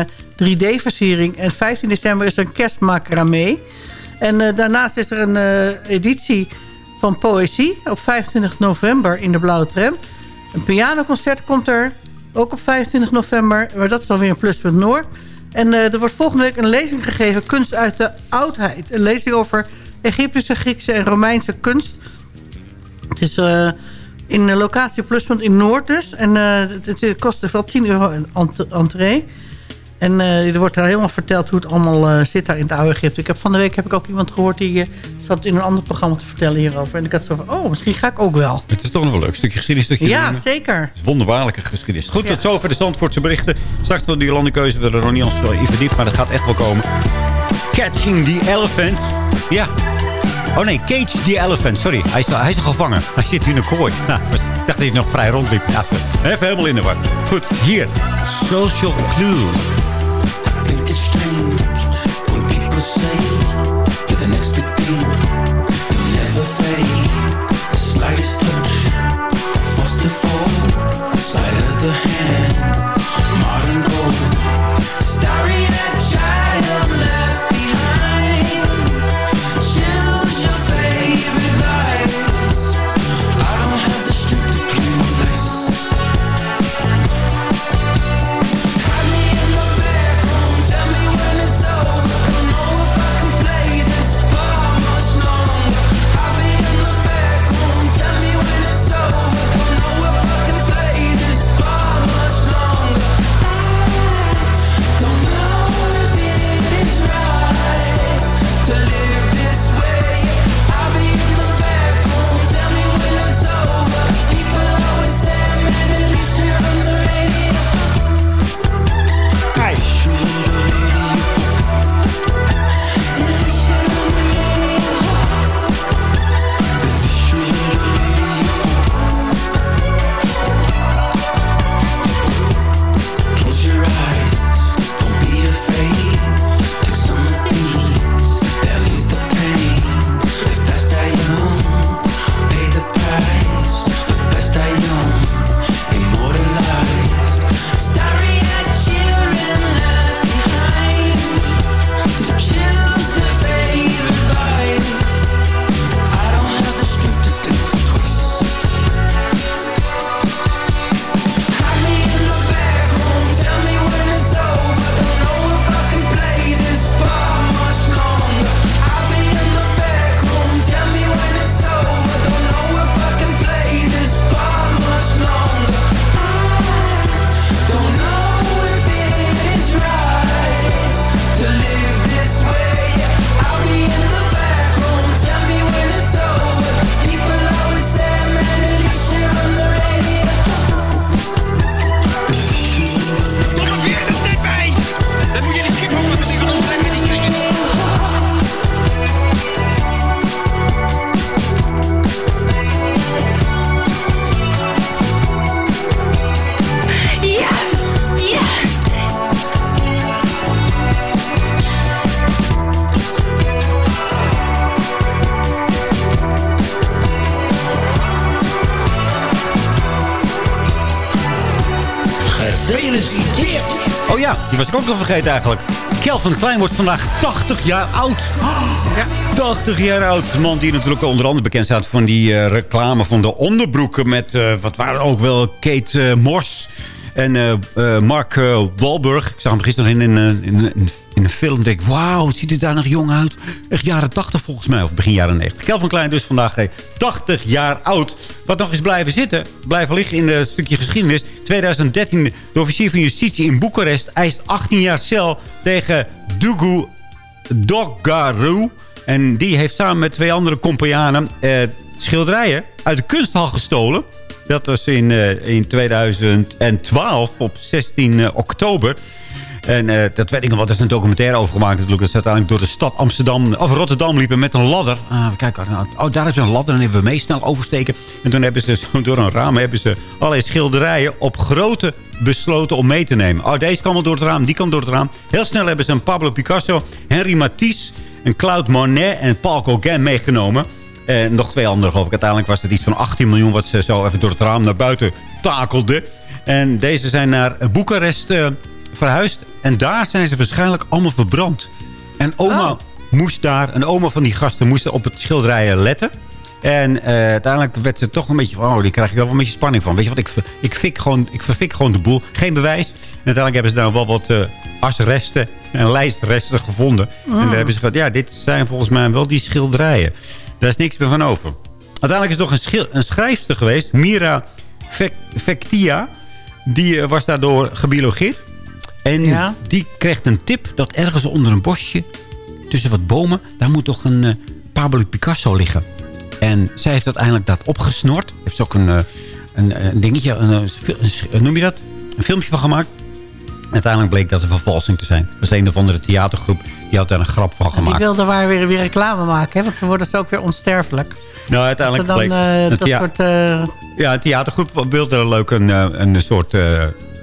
3D-versiering. En 15 december is er een kerstmakeramee. En eh, daarnaast is er een eh, editie van poëzie. Op 25 november in de Blauwe Tram. Een pianoconcert komt er. Ook op 25 november. Maar dat is alweer een pluspunt Noord. En eh, er wordt volgende week een lezing gegeven. Kunst uit de oudheid. Een lezing over Egyptische, Griekse en Romeinse kunst. Het is eh, in de locatie Pluspunt in Noord dus. En eh, het, het kost wel 10 euro een ent- entree. En eh, er wordt daar helemaal verteld hoe het allemaal zit daar in het oude Egypte. Ik heb, van de week heb ik ook iemand gehoord die eh, zat in een ander programma te vertellen hierover. En ik had zo van, oh, misschien ga ik ook wel. het is toch nog wel een leuk stukje geschiedenis. dat je Ja, zeker. Het is wonderbaarlijke geschiedenis. Goed, Ja. tot zover de Zandvoortse berichten. Straks van die landenkeuze willen we er nog niet ons in verdiept, maar dat gaat echt wel komen. Catching the Elephant. Ja. Oh nee, Cage the Elephant. Sorry, hij is, hij is gevangen. Hij zit nu in een kooi. Nou, ik dacht dat hij nog vrij rondliep. Ja, even helemaal in de war. Goed, hier. Social Clue. Nog vergeten eigenlijk. Kelvin Klein wordt vandaag 80 jaar oud. Ja, 80 jaar oud. De man die natuurlijk onder andere bekend staat van die eh, reclame van de onderbroeken. Met, eh, wat waren ook wel, Kate eh, Mors en Mark Wahlberg. Ik zag hem gisteren in, in, in een in een film denk ik... wauw, ziet het daar nog jong uit. Echt jaren 80 volgens mij, of begin jaren 90. Kelvin Klein dus vandaag eh, 80 jaar oud. Wat nog eens blijven zitten, blijven liggen in het stukje geschiedenis. 2013, de officier van justitie in Boekarest... eist 18 jaar cel tegen Dugu Dogaru. En die heeft samen met twee andere companen eh, schilderijen uit de kunsthal gestolen. Dat was in, eh, in 2012 op 16 oktober. En eh, dat weet ik nog wat. Er is een documentaire over gemaakt natuurlijk. Dat ze uiteindelijk door de stad Amsterdam of Rotterdam liepen met een ladder. Ah, kijk, oh, daar is een ladder. En even we mee snel oversteken. En toen hebben ze zo [LAUGHS] door een raam hebben ze allerlei schilderijen op grote besloten om mee te nemen. Oh, deze kan wel door het raam, die kan door het raam. Heel snel hebben ze een Pablo Picasso, Henri Matisse, een Claude Monet en Paul Gauguin meegenomen. En nog twee andere, geloof ik. Uiteindelijk was het iets van 18 miljoen wat ze zo even door het raam naar buiten takelden. En deze zijn naar Boekarest eh, verhuisd. En daar zijn ze waarschijnlijk allemaal verbrand. En oma moest daar, een oma van die gasten moest op het schilderijen letten. En eh, uiteindelijk werd ze toch een beetje van... oh, die krijg ik wel een beetje spanning van. Weet je wat, ik, ik, fik gewoon, ik verfik gewoon de boel. Geen bewijs. En uiteindelijk hebben ze daar wel wat eh, asresten en lijstresten gevonden. En daar hebben ze gezegd... ja, dit zijn volgens mij wel die schilderijen. Daar is niks meer van over. Uiteindelijk is er nog een, schil- een schrijfster geweest. Mira Vec- Vectia. Die eh, was daardoor gebiologeerd. En die kreeg een tip dat ergens onder een bosje... tussen wat bomen... daar moet toch een eh, Pablo Picasso liggen. En zij heeft uiteindelijk dat opgesnord. Heeft ze ook een, eh, een, een dingetje... Een, een, een- noem je dat? Een filmpje van gemaakt. Uiteindelijk bleek dat een vervalsing te zijn. Dat is een of andere theatergroep. Die had daar een grap van Die gemaakt. wilde waar weer, weer reclame maken. Hè? Want dan worden ze ook weer onsterfelijk. Nou, uiteindelijk ze dan bleek... eh, een dat soort... eh, Ja, een theatergroep wilde er leuk een, eh, een soort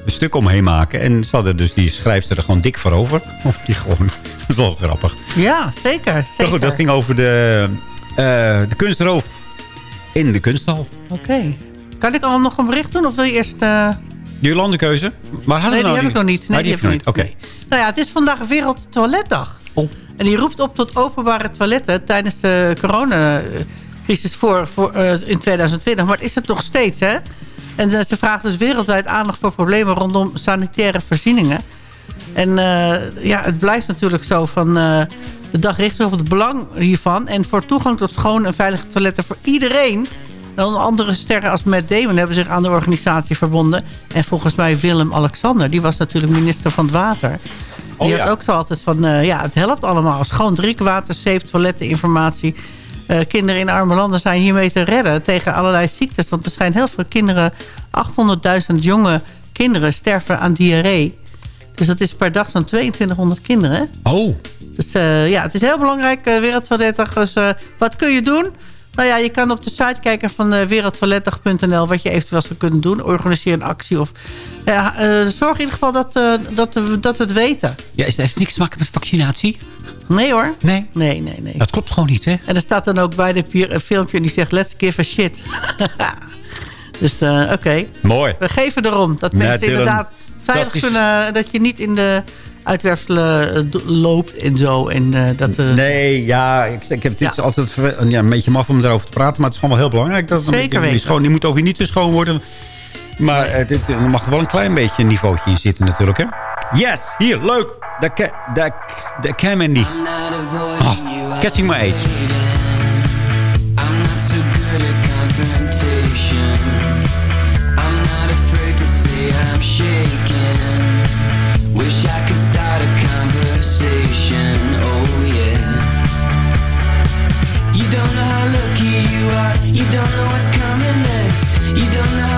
eh, stuk omheen maken. En ze hadden dus die schrijfster er gewoon dik voor over. [LAUGHS] Of die gewoon... Dat is wel grappig. ja, zeker. Maar goed, dat ging over de, eh, de kunstroof in de kunsthal. Oké. Kan ik al nog een bericht doen? Of wil je eerst... Die landenkeuze. Maar Nee, die nou heb ik nog niet. Nee, Ah, die heb ik nog niet. Oké. Nou ja, het is vandaag Wereld Toiletdag. Oh. En die roept op tot openbare toiletten tijdens de coronacrisis voor, voor, eh, in 2020. Maar het is het nog steeds, hè? En eh, ze vragen dus wereldwijd aandacht voor problemen rondom sanitaire voorzieningen. En eh, ja, het blijft natuurlijk zo van... eh, de dag richt zich op het belang hiervan. En voor toegang tot schone en veilige toiletten voor iedereen... Dan andere sterren als Matt Damon hebben zich aan de organisatie verbonden. En volgens mij Willem-Alexander, die was natuurlijk minister van het water. Die Oh, had ook zo altijd van, ja, het helpt allemaal. Schoon drinkwater, safe toiletten, informatie. Eh, kinderen in arme landen zijn hiermee te redden tegen allerlei ziektes. Want er zijn heel veel kinderen, 800.000 jonge kinderen sterven aan diarree. Dus dat is per dag zo'n 2200 kinderen. Oh. Dus eh, ja, het is heel belangrijk, uh, Wereldtoiletdag. Dus eh, wat kun je doen? Nou ja, je kan op de site kijken van uh, wereldtoiletdag.nl... wat je eventueel zou kunnen doen. Organiseer een actie. Of, ja, eh, zorg in ieder geval dat, eh, dat, we- dat we het weten. Ja, is, heeft niks te maken met vaccinatie? Nee hoor. Nee? Nee, nee, nee. Dat klopt gewoon niet, hè? En er staat dan ook bij de pier- een filmpje en die zegt... let's give a shit. [LAUGHS] dus eh, oké. Mooi. We geven erom dat mensen inderdaad veilig Dat is- kunnen... dat je niet in de uitwerpselen eh, loopt en zo. En, eh, dat, eh, Nee, ja, ik, ik heb, dit is altijd verwe- ja, een beetje maf om erover te praten. Maar het is gewoon wel heel belangrijk. Dat het een Zeker weten. schoon, die moet over niet te schoon worden. Maar eh, dit, er mag wel een klein beetje een niveautje in zitten natuurlijk, hè? Yes, hier, leuk. De, de, de Camini. Oh, catching my age. Are. You don't know what's coming next. You don't know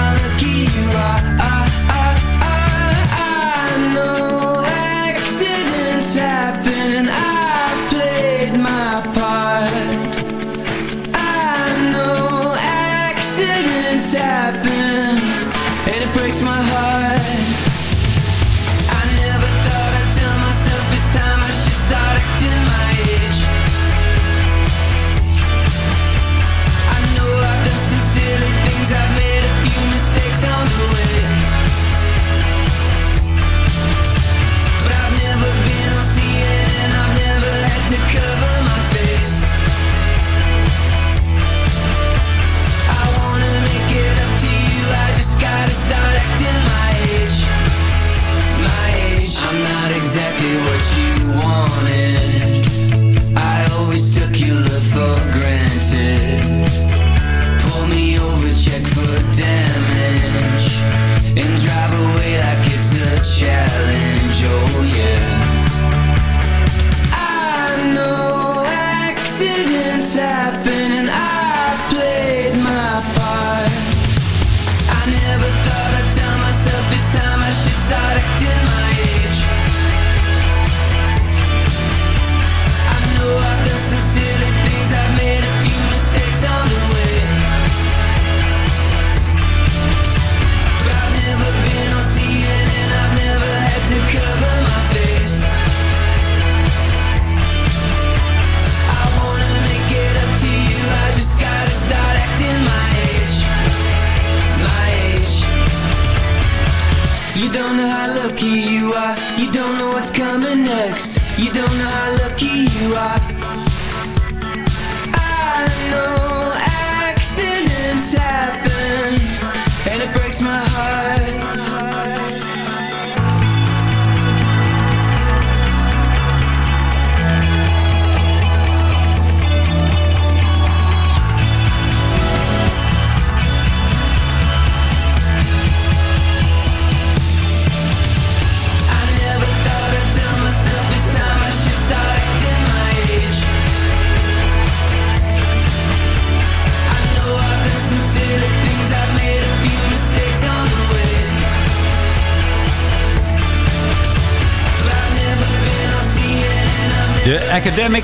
Academic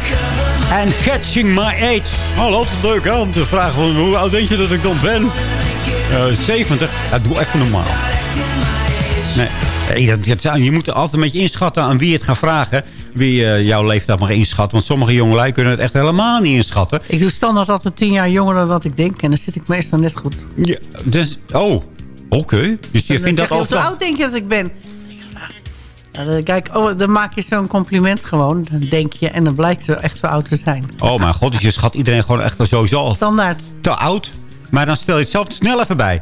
and Catching My Age. Oh, altijd leuk hè, om te vragen van, hoe oud denk je dat ik dan ben? Eh 70. Ja, doe even normaal. Nee, dat, dat je moet altijd een beetje inschatten aan wie het gaat vragen. Wie eh, jouw leeftijd mag inschatten. Want sommige jongelui kunnen het echt helemaal niet inschatten. Ik doe standaard altijd tien jaar jonger dan dat ik denk. En dan zit ik meestal net goed. Ja, dus, oh, oké. Dus je dan vindt dat je, hoe oud denk je dat ik ben? Kijk, oh, dan maak je zo'n compliment gewoon. Dan denk je, en dan blijkt ze echt zo oud te zijn. Oh mijn god, dus je schat iedereen gewoon echt sowieso al Standaard. te oud. Maar dan stel je het zelf snel even bij.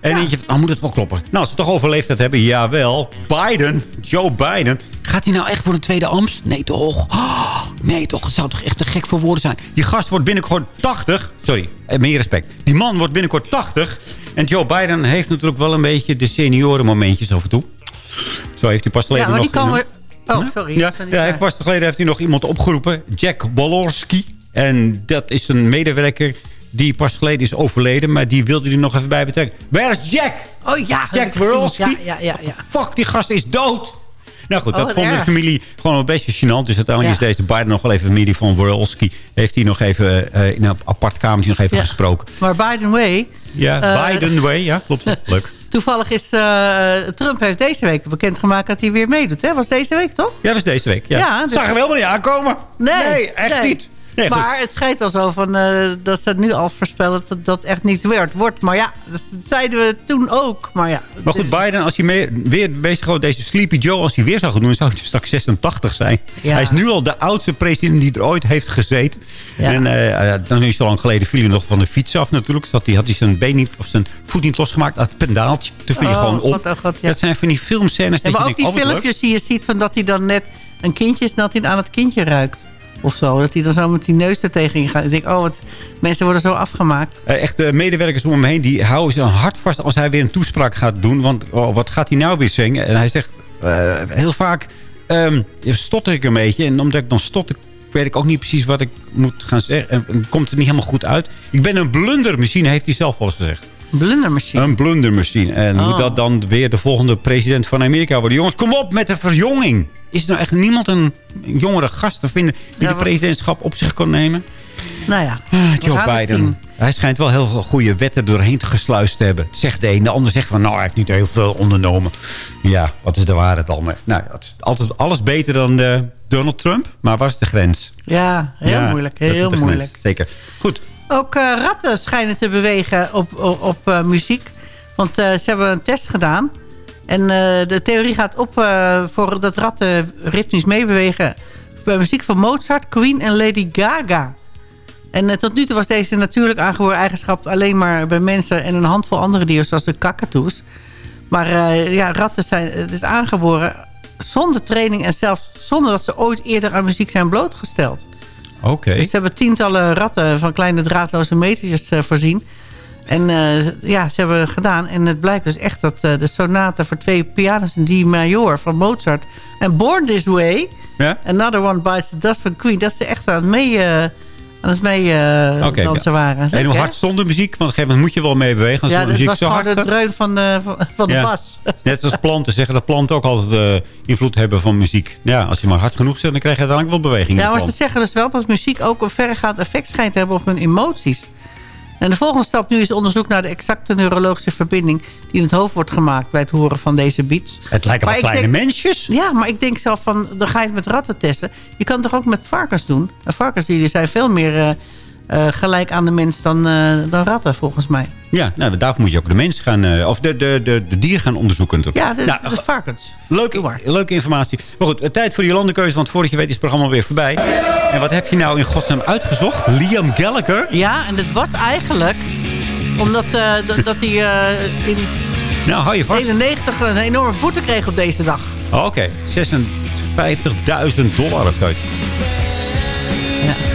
En denk je, oh, moet het wel kloppen? Nou, als we het toch over leeftijd hebben, jawel. Biden, Joe Biden. Gaat hij nou echt voor een tweede amst? Nee toch? Oh, [GASPS] nee toch, het zou toch echt te gek voor woorden zijn. Die gast wordt binnenkort 80. Sorry, eh, meer respect. Die man wordt binnenkort 80. En Joe Biden heeft natuurlijk wel een beetje de senioren momentjes af en toe. Zo heeft hij pas geleden Ja, maar nog... die kan weer... Oh, sorry. Ja, hij heeft pas geleden heeft hij nog iemand opgeroepen. Jack Walorski. En dat is een medewerker die pas geleden is overleden. Maar die wilde hij nog even bij betrekken. Waar is Jack? Oh ja, Jack. Walorski? Ja, ja, ja, ja. Fuck, die gast is dood. Nou goed, Oh, dat vond de familie gewoon een beetje gênant. Dus uiteindelijk Ja. is deze Biden nog wel even familie van Walorski. Heeft hij nog even eh, in een apart kamertje nog even Ja. gesproken. Maar Biden Way... Ja, eh, Biden way. Ja, klopt. [LAUGHS] Leuk. Toevallig is... eh, Trump heeft deze week bekendgemaakt dat hij weer meedoet. Hè? Was deze week, toch? Ja, was deze week. Ja, Ja, dus- Zagen we helemaal niet aankomen. Nee, echt nee. niet. Nee, maar het schijnt al zo van, eh, dat ze nu al voorspellen dat dat echt niet werd, wordt. Maar ja, dat zeiden we toen ook. Maar ja, Maar goed, is- Biden, als hij mee, weer bezig deze Sleepy Joe, als hij weer zou gaan doen, zou hij straks 86 zijn. Ja. Hij is nu al de oudste president die er ooit heeft gezeten. Ja. En eh, dan is zo lang geleden viel hij nog van de fiets af natuurlijk. Zat hij, had hij zijn been niet, of zijn voet niet losgemaakt aan het pendaaltje. Toen viel hij Oh, gewoon op. God, oh God, ja. Dat zijn van die filmscènes. Ja, dat maar je ook denkt, die oh, filmpjes die je ziet van dat hij dan net een kindje is... dat hij aan het kindje ruikt. Of zo. Dat hij dan zo met die neus er tegen gaat. Ik denk, oh, wat, mensen worden zo afgemaakt. Eh, echt de medewerkers om hem heen, die houden zijn hart vast als hij weer een toespraak gaat doen. Want oh, wat gaat hij nou weer zingen? En hij zegt eh, heel vaak, ehm, stotter ik een beetje. En omdat ik dan stotter, weet ik ook niet precies wat ik moet gaan zeggen. En, en komt het niet helemaal goed uit. Ik ben een blundermachine, heeft hij zelf wel eens gezegd. Blundermachine. Een blundermachine. En Oh. moet dat dan weer de volgende president van Amerika worden? Jongens, kom op met de verjonging. Is er nou echt niemand een jongere gast te vinden... die Ja, de presidentschap op zich kan nemen? Nou ja, Ah, Joe Biden. Hij schijnt wel heel veel goede wetten doorheen te gesluist te hebben. Zegt de een. De ander zegt van, nou, hij heeft niet heel veel ondernomen. Ja, wat is de waarheid al? Maar, nou, altijd alles beter dan eh, Donald Trump. Maar waar is de grens? Ja, heel Ja, moeilijk. Heel de grens. moeilijk. Zeker. Goed. Ook eh, ratten schijnen te bewegen op, op, op, eh, muziek. Want ze hebben een test gedaan. En eh, de theorie gaat op eh, voor dat ratten ritmisch meebewegen... bij muziek van Mozart, Queen en Lady Gaga. En eh, tot nu toe was deze natuurlijk aangeboren eigenschap... alleen maar bij mensen en een handvol andere dieren... zoals de kakatoes. Maar ja, ratten zijn, het is aangeboren zonder training... en zelfs zonder dat ze ooit eerder aan muziek zijn blootgesteld. Oké. Dus ze hebben tientallen ratten van kleine draadloze metertjes voorzien. En eh, ja, ze hebben gedaan. En het blijkt dus echt dat eh, de sonate voor twee pianos en D major van Mozart... en Born This Way, Ja? Another One Bites the Dust van Queen... dat ze echt aan het mee, eh, aan het mee dansen ja. waren. En Leuk, hoe hard stond de muziek? Want op een gegeven moment moet je wel mee bewegen. Als Ja, de het muziek was zo hard de dreun van de, van, van de Ja. bas. Net zoals planten zeggen dat planten ook altijd invloed hebben van muziek. Ja, als je maar hard genoeg zet, dan krijg je uiteindelijk wel beweging. in Ja, de maar ze zeggen dus wel dat muziek ook een verregaand effect schijnt te hebben op hun emoties. En de volgende stap nu is onderzoek naar de exacte neurologische verbinding... die in het hoofd wordt gemaakt bij het horen van deze beats. Het lijken Maar wel kleine denk- mensjes. Ja, maar ik denk zelf van, dan ga je het met ratten testen. Je kan het toch ook met varkens doen? En varkens die zijn veel meer eh, eh, gelijk aan de mens dan, eh, dan ratten, volgens mij. Ja, nou, daarvoor moet je ook de mens gaan... eh, of de, de, de, de dier gaan onderzoeken. Ja, de, Nou, de varkens. Leuke, leuke informatie. Maar goed, tijd voor die landenkeuze. Want voordat je weet is het programma weer voorbij. En wat heb je nou in godsnaam uitgezocht? Liam Gallagher? Ja, en dat was eigenlijk omdat [LAUGHS] dat, hij in Nou, hou je vast. 91 een enorme boete kreeg op deze dag. Oh, Oké, 56.000 dollar of zoiets. Ja,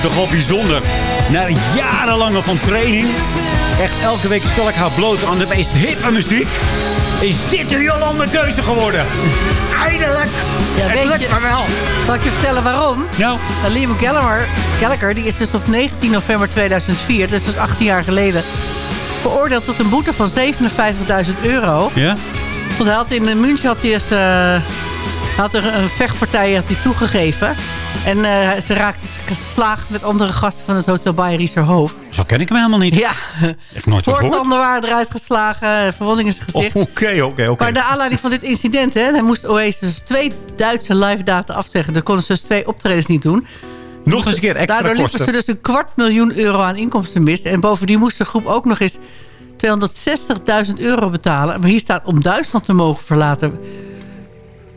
vind het toch wel bijzonder. Na jarenlange van training, echt elke week stel ik haar bloot aan de meest hippe muziek, is dit de Jolande keuze geworden. Eindelijk! Ja, het weet lukt je- me wel. Zal ik je vertellen waarom? Nou? Uh, Liam Gallagher, Gallagher die is dus op 19 november 2004, dat is dus 18 jaar geleden, veroordeeld tot een boete van 57.000 euro. Ja? Want hij had in eh, München had hij eh, had er een vechtpartij had hij toegegeven. En eh, ze raakte geslagen met andere gasten van het Hotel Bayerischer Hoofd. Zo ken ik hem helemaal niet. Ja, voortanden waren eruit geslagen, verwonding in zijn gezicht. Oh, Oké, oké, oké. Maar naar aanleiding van dit incident, hè, hij moest Oasis twee Duitse live data afzeggen. Dan konden ze dus twee optredens niet doen. Nog eens een keer extra Daardoor liepen kosten. ze dus een kwart miljoen euro aan inkomsten mis. En bovendien moest de groep ook nog eens 260.000 euro betalen. Maar hier staat om Duitsland te mogen verlaten.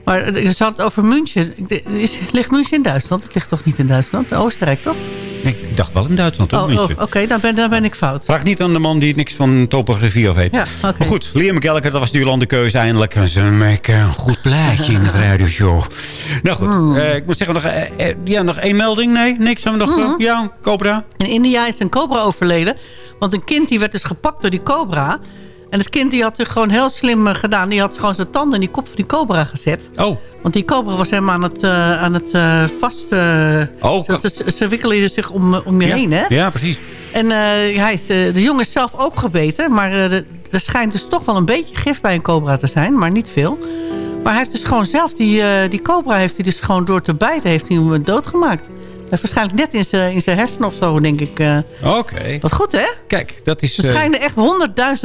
Maar ze had het over München. Is, ligt München in Duitsland? Het ligt toch niet in Duitsland? Oostenrijk, toch? Nee, ik dacht wel in Duitsland, toch? Oh, oh, oké, dan, ben, dan ben ik fout. Vraag niet aan de man die niks van topografie af weet. Ja. Maar goed, Liam Gallagher, dat was de Jolande keuze eindelijk. Ze maken een goed plaatje in de radioshow. Nou goed, Hmm. eh, ik moet zeggen, nog, eh, eh, ja, nog één melding. Nee, niks. Hebben we nog, eh, ja, Cobra. In India is een cobra overleden. Want een kind die werd dus gepakt door die cobra. En het kind die had zich gewoon heel slim eh, gedaan. Die had gewoon zijn tanden in die kop van die cobra gezet. Oh. Want die cobra was helemaal aan het, eh, aan het eh, vast... eh, Oh. ze, ze, ze wikkelen zich om, om je ja. heen, hè? Ja, precies. En hij is, de jongen is zelf ook gebeten. Maar er schijnt dus toch wel een beetje gif bij een cobra te zijn. Maar niet veel. Maar hij heeft dus gewoon zelf... Die, die cobra heeft hij dus gewoon door te bijten... heeft hij hem doodgemaakt. Waarschijnlijk net in zijn in zijn hersenen of zo, denk ik. eh. Oké. Wat goed, hè? Kijk, dat is... Er eh, schijnen echt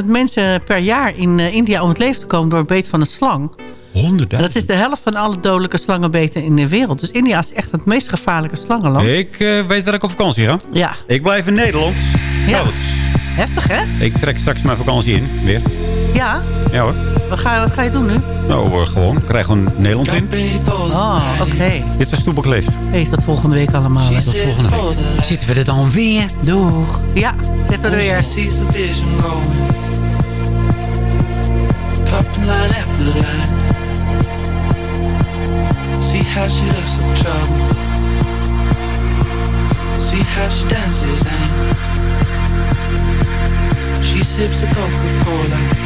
100.000 mensen per jaar in eh, India om het leven te komen door het beet van een slang. 100.000? En dat is de helft van alle dodelijke slangenbeten in de wereld. Dus India is echt het meest gevaarlijke slangenland. Ik weet dat ik op vakantie ga. Ja. Ik blijf in Nederland. Ja. Heftig, hè? Ik trek straks mijn vakantie in, weer. Ja. Ja hoor. Wat ga, wat ga je doen nu? Nou, eh, gewoon. Ik krijg gewoon Nederland in. Oh, oké. Dit was Toepelkleef. Hey, tot volgende week allemaal. hè. Tot volgende week. Zitten we er dan weer? Doeg. Ja, zitten we er weer. See how she looks for trouble. See how she dances and she sips the Coca-Cola.